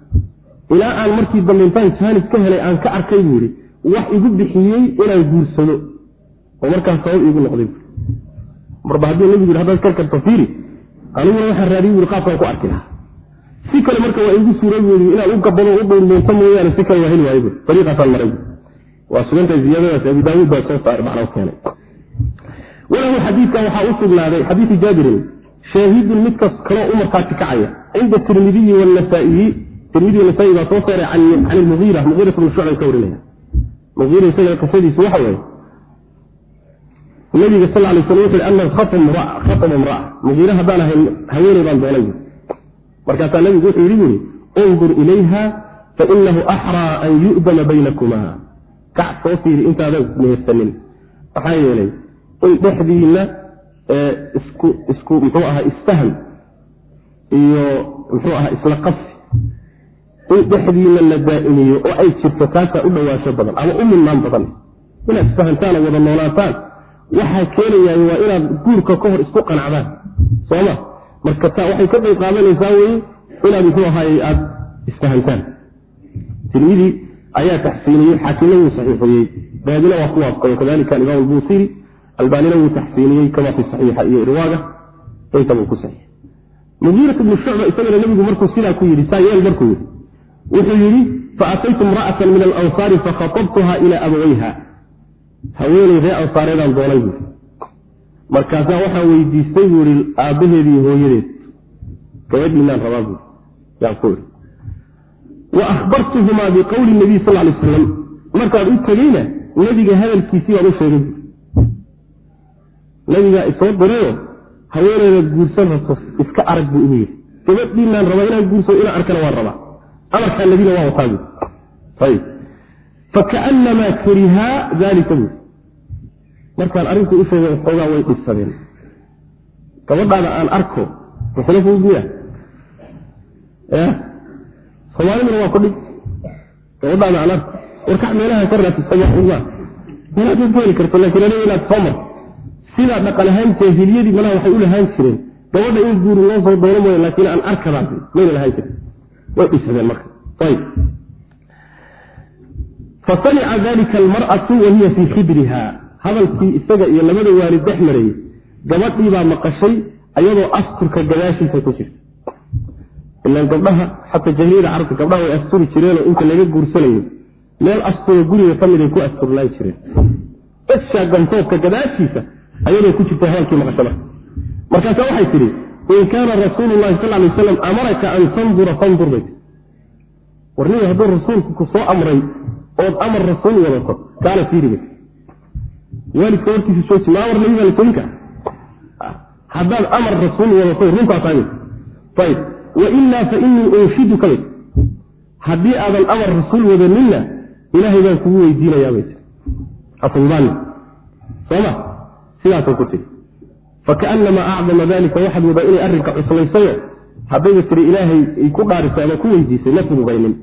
ilaa aan markii dambe intaan jaanis ka helay aan ka arkay buu yidhi wax igu bixiyey inaan guursado. Oo markaas sabab iigu noqday marba hadduu nabigu yidhi hadaad kar karto fiiri aniguna waxaan raadiy bui qaabkaan ku arki lahaa si kale marka waa igu suura buui u gabado u dhuundhuunto mooyaane si kale waa waayo bui ariiqaasaan maray. Waa sugantahay ziyaadadaas abu daawuud baa soo saar macnaa keenay. Walahu xadiidkan waxaa u sugnaaday xadiidu jaabirin shaahidun midkas kaloo u markaati kacaya cinda tirmidiyi wanasaa-iyi tirmidiy nasaa-i baa soo saaray can ilmuiira muiirat bnu shucban ka warinaya. Muiira isaga qisadiisu waxa weeye nabiga sal lay slam wuxu ana khataba imraa mugiire haddaan ahay haweeney baan doonay. Markaasaa nabigu wuxuu yidhi buuri undur ilayha fainahu axraa an yu'dama baynakuma kac soo fiiri intaadan meersanin maxaa yeelay in dhexdiina isku muxuu ahaa isfahm iyo muxuu ahaa isla qabsi in dhexdiina la daa'imiyo oo ay jirto taasaa u dhowaansho badan ama u midnaan badan. Inaad isfahantaan oo wada noolaataan waxaa keenayaa waa inaad guurka ka hor isku qanacdaan. Soma marka taa waxay ka qayb qaadanaysaa weye inaad muxuu ahaay aada isfahantaan tirmidi ayaa taxsiiniyey xaakimna wuu saxiixiyey. Daadina waa ku waafaqay kadalika alimaam albusiri albaanina wuu taxsiiniyey kama fi saxiixa iyo irwaaga intabuu ku saxiix mugiirat ibnu shucba isagana nebigu markuu sidaa ku yidhi saa markuu yidhi wuxuu yidhi faataytu imra'atan min alansaari fakhatabtuha ila abawayha haweeney ree ansaareedaan doonay buui markaasaa waxaan weydiistay buu ihi aabbaheedii hooyadeed gabadhiinaan rabaa buui yaan ku idhi wa ahbartuhumaa biqowli nabiy sal lay aslam markaan u tegeyna nebiga hadalkiisii baan u sheegay buui nabigaa isoo dirayo haweeneydaad guursan rabto iska arag buu igu yidhi. Gabadhiinaan rabaa inaan guursado inaan arkana waan rabaa. Amarkaa nabina waa wataa buui fakaanamaa karihaa dalika buui markaan arrintii u sheegay xoogaa way dhibsadeen gabadhaada aan arko fudud miya ya soomaaliduna waa kudhig gabadhaada aan arko warkax meelaha ka raatisamaa meelaad ka heli karto laakiin aniga inaad soo marto sidaa dhaqan ahaan jaahiliyadii malaha waxay u lahaan jireen gabadha in guuri loo soo doono mooya laakiin aan arkadaas mayna lahaan jirin way dhibsadeen marka ayb fasamica dalika almar'atu wa hiya fii khidriha hadalkii isaga iyo labada waalid dhex marayey gabadhii baa maqashay ayadoo asturka gadaashiisa ku jirta ilaan gabdhaha xataa jahiliyada carabta gabdhaha way asturi jireenoo inta laga guursanayo meel asturo guriga ka ku asturnaan jireen eshaa gantoobka gadaashiisa ayadoo ku jirta hadalkii maqashada markaasa waxay tidhi in kaana rasuulu llahi sal lay aslam amaraka an tandura fandur bay warniga hadduu rasuulku ku amray ood amar rasuul wadato kaana fiiriba waalidka warkiisa jooji ma amar nabi baa la kelin kara haddaad amar rasuul wadato runtaasaay ayb wa ilaa fa inii unshiduka bay haddii aadan amar rasuul wadaninna ilaahay baan kugu weydiinayaabay asubaani sooma sidaasay ku tiri. Fakaanamaa acdama dalika waxaad moodaa inay arrinka cuslaysayo haddayba tiri ilaahay ay ku dhaarisay ama ku weydiisay ma fudubaynin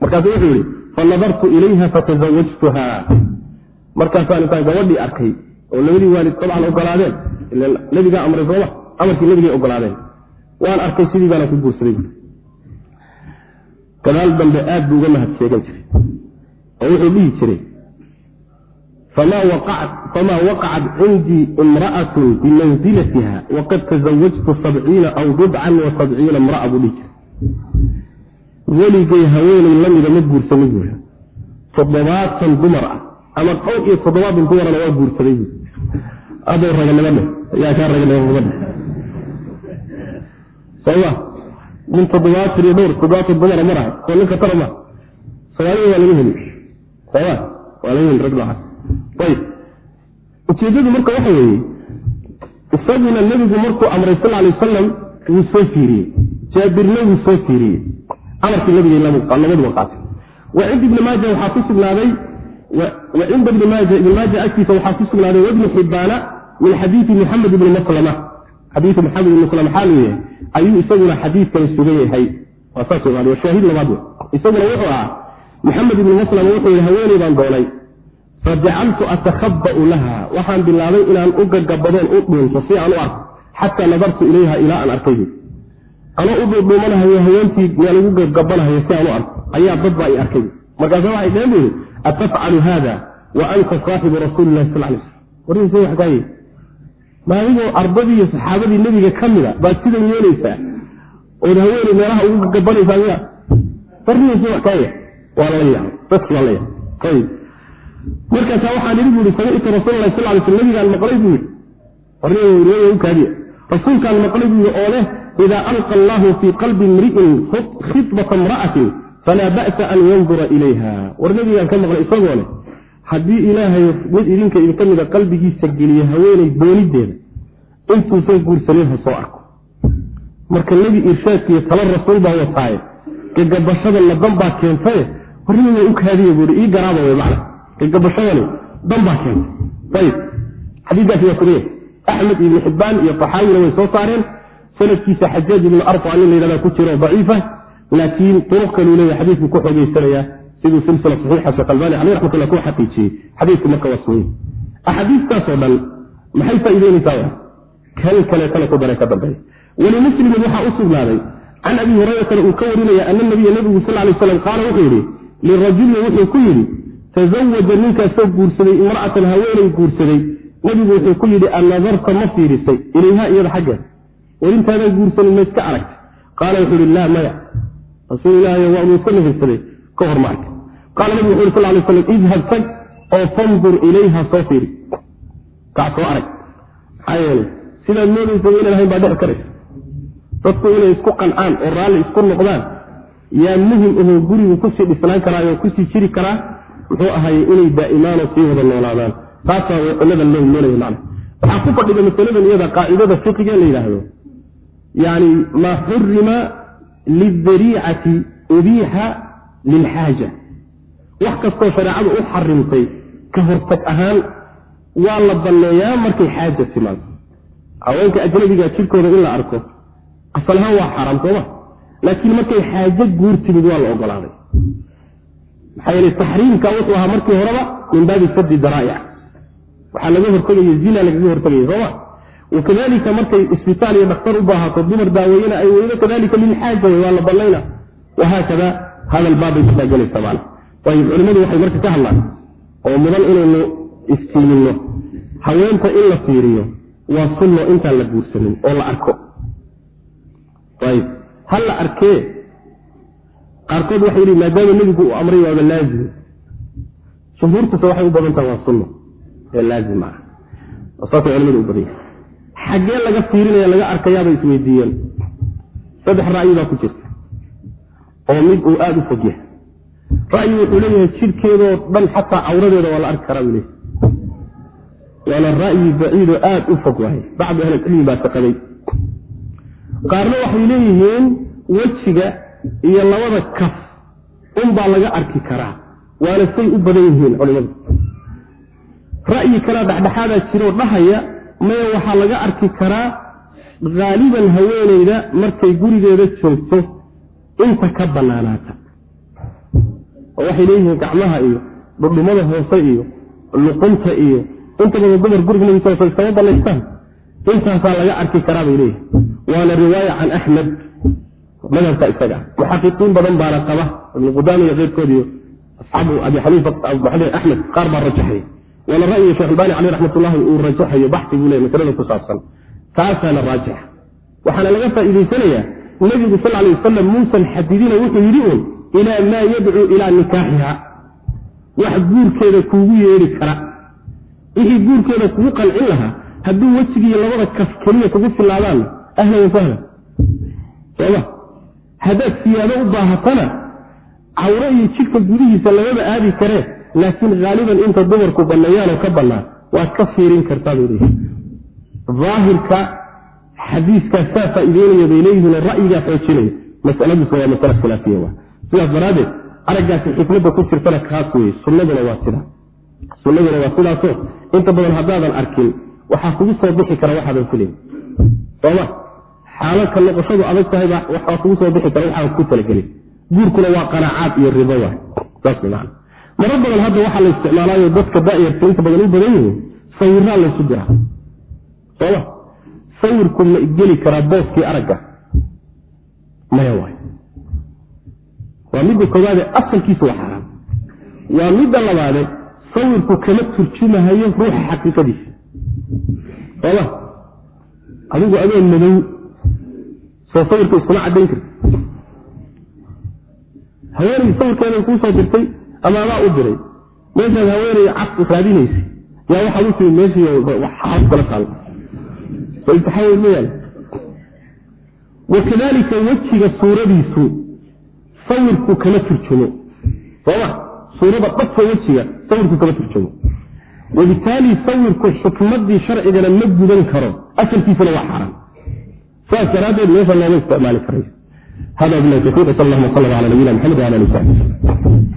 markaasu wuxuu yihi fanadartu ilayha fatazawajtuha. Markaasaan intaan gabadhii arkay oo labadii waalid dabcan ogolaadeen ila nabigaa amray sooma amarkii nabigay ogolaadeen. Waan arkay sidii baana ku guursaday. Gadaal dambe aad buu uga mahad sheegan jiray oo wuxuu dhihi jiray famaa waqacat cindii imra'atun bimansilatiha waqad tasawajtu sabciina aw bidcan wa sabciina imra'a buu dhihi jiray weligay haweenay lamida ma guursanin buui toddobaatan dumar ah ama dhowr iyo toddobaatan dumarana waa guursaday bu adoo raganimade yaa kaa raganimamade soma nin toddobaatan iyo dhowr toddobaatan dumara maraha oo ninka tara ma soomaalida waa laga heli soma waa laga heli rag noocaas ayib. Ujeedadu marka waxa weeye isaguna nebigu markuu amray sal alay wasalam wuu soo fiiriyey. Jaabirna wuu soo fiiriyey amarkii nabiga labaduba qaatay wa cinda ibni maaja waxaa ku sugnaaday wa cinda ibni maaja ibni maaja agtiisa waxaa ku sugnaaday wabni xibbaana min xadiidi muxamed ibni maslama xadiidu maxamed ibni maslama xaa leeyahay ayuu isaguna xadiidkani sugan yahay. Waa saas wey waa shaahid labaad wey isaguna wuxuu ahaa maxamed ibni maslama wuxuu yihi haweeney baan doonay fajacaltu atakhaba'u laha. Waxaan bilaabay inaan u gagabadoon u dhuunto si aan u arko xataa nadartu ilayha ilaa aan arkay anoo u dhuudhuumanahayo haweentii meel ugu gagabanahayo si aan u arko. Ayaa dad baa i arkay. Markaasa waxay dheen buyihi atafcalu haada wa anta saaxibu rasuuli lahi sal lay slam warrihiisa wax kaaye maadigoo ardadii iyo saxaabadii nebiga ka mida baad sidan yeelaysaa ood haweeney meelaha ugu gagabanaysaa miya warrihiisa wax kaaye waa lala yaabay dadki waa la yaabay ayib markaasaa waxaan idhi bu ihi samictu rasuul lahi sal lay sl nabigaan maqlay buu yidhi. Warriga ukaadiya. Rasuulkaan maqlay buu yidhi oo leh ida alqa allahu fii qalbi imri'in khidbata imra'atin falaa ba'sa an yandura ilayha war nabigaan ka maqlay isagoo leh haddii ilaahay mid idinka idinka mida qalbigiisa geliya haweeney boonideeda intuusan guursanin ha soo arko marka nebi irshaadkiiyo tala rasuul baa wataaye gagabashadana dan baa keentaye warniga u kaadiya buui ii garaaba wey macna gagabashadani dan baa keentay ayib xadiikaasi waa sugaya axmed ibni xibbaan iyo taxaawina way soo saareen sanadkiisa xajaaj ibnu arfa nin layhahda ku jiro daciifa laakiin turuq kaluu leeya xadiidku ku xogeysanayaa siduu silsila saxiixa sheekh albani caleyh raxmatullah ku xaqiijiyey. Xadiidku marka waa suwey axaadiistaasoo dhan maxay faa'iideynaysaa kan kaleetana ku daray ka dambeeya. Walimuslimin waxaa u sugnaaday can abi hurayrata uu ka warinaya ana nabiya nabigu sal lay slam qaala wuxuu yidhi lirajulin wuxuu ku yidhi tazawaja ninkaasoo guursaday imra'atan haweenay guursaday. Nebigu wuxuu ku yidhi annadarta ma fiirisay ilayha iyada xaggeed warintaadan guursanin ma iska aragta qaala wuxuu ihi laa maya. Rasuul ilahy waanu iska nafirsaday ka hor ma qaala nabigu wuxu uri sal lay slam idhab tag oo fandur ilayha soo fiiri. Kac soo arag. Maxaa yeelay sidaad moodaysa inaan ahayn baa dhici karaysa. Dadku inay isku qancaan oo raalli isku noqdaan yaa muhiim ahoo gurigu ku sii dhisnaan karaa oo ku sii jiri karaa muxuu ahaye inay daa'imaanoo sii wada noolaadaan. Taasaa cilada loo moolaya macna waxaa ku fadhida masaladan iyada qaacidada fiqiga la yidhaahdo yani maa xurima lidariicati ubiixa lilxaaja wax kastoo shareecadu u xarimtay ka hortag ahaan waa la banneeyaa markay xaaja timaado haweenka ajnabiga jirkooda in la arko asal ahaan waa xaaraam sooma laakiin markay xaajo guur timid waa la ogolaaday maxaa yeele taxriimka wuxuu ahaa markii horeba min baabi sadi daraa'ic waxaa laga hortegaya zina lagaga hortegaya sooma wakadalika markay isbitaal iyo dhakhtar u baahato dumar daaweeyena ay weydo kadalika lilxaaja wey waa la ballayna. Wahaakada hadal baabay kutaagelaysa maana ayib culimmadu waxay marka ka hadlaan oo mudan inaynu istiiminno haweenta in la fiiriyo waa sunno intaan la guursanin oo la arko. Ayib ha la arkee qaarkood waxay yidhi maadaama nebigu uu amray waaba laazim. Jumhuurtuse waxay u badan taha waa sunno ee laazim ah. Saasay culimadu u badanya xaggee laga fiirinaya laga arkayaabay isweydiiyeen. Saddex ra'yi baa ku jirta oo mid uu aada u fog yahay. Ra'yi wuxuu leeyahay jidhkeedoo dhan xataa cawradeeda waa la arki karaa buu leeyahy waana ra'yi baciidoo aada u fog waaye bacdu ahlicilmi baa taqaday qaarna waxay leeyihiin wejiga iyo labada kaf unbaa laga arki karaa. Waana say u badan yihiin culimadu. Ra'yi kalea dhexdhexaadaa jiroo dhahaya maya waxaa laga arki karaa haaliban haweeneyda markay gurigeeda joogto inta ka bannaanaata oo waxay leeyihiin gacmaha iyo dhudhumada hoose iyo luqunta iyo inta badan dumar guriga nabi sal iskama bannaystaan intaasaa laga arki karaa bay leeyihiin waana riwaaya can axmed madhabka isaga. Muxaqiqiin badan baana qaba ibnu qudaama iyo keyrkoodiiyo asxaabu abi xaniifa axmed qaar baa rajaxay waana ra'yiga shekh albani caleyh raxmatullahi uu rajaxayo baxsi buu leey masalada ku saabsan. Taasaana raajix waxaana laga faa'iidaysanayaa nebigu sal alay wasalam muusan xadidina wuxuu yidhi un ilaa maa yadcuu ilaa nikaaxiha. Wax guurkeeda kuugu yeedhi kara. Wixii guurkeeda kugu qancin lahaa hadduu wejigiiyo labada kaf keliya kugu filaadaan ahlan wasahlan soma haddaad siyaado u baahatana cawro iyo jidhka gudihiisa lamaba aadi karee laakiin haaliban inta dumarku banneeyaanoo ka bannaan waad ka fiirin kartaa buu leeyahy daahirka xadiiskaas saa faa'iideynaya bay leeyihiin ra'yigaa xoojinaya masaladiisu waa masala khilaafiya wa sidaas daraaddeed araggaasi xikmadda ku jirtana kaas weye sunnaduna waa sidaa sunnaduna waa sidaasoo inta badan haddaadan arkin waxaa kugu soo bixi kara waxaadan filayn sooma xaaladka noqoshadu adag tahay waxaa kugu soo bixi kara waxaadan ku talagelin guurkuna waa qanaacaad iyo ribo waay saas man maro badan hadda waxaa la isticmaalaayo dadka da'yarta inta badan u badan yihiin sawiraa laysu diraa sooma sawirku ma geli karaa booskii aragga. Maya waay. Waa midda koowaade asalkiisu waa xaaraan waa midda labaade sawirku kama turjumahayo ruuxa xaqiiqadiisa. Sooma adigu adoo madow soo sawirka iskuma caddayn karti haweenay sawirkeeday kuu soo dirtay ama u diray. Meeshaad haweenay cad raadinaysay yaa waxaad u timi meeshii xaas kala taal so imtixaan weyn ma wakadalika wejiga suuradiisu sawirku kama turjumo sooma suurada dhabka wejiga sawirku kama turjumo wabitaali sawirku xukmadii sharcigana ma gudan karo. Asalkiisana waa xaaraan. Saas daraaddeed meesha looma isticmaali karayo hada bilahi tawfiiq sal allahuma sal ala nabiyina maxamed wala ali saxbi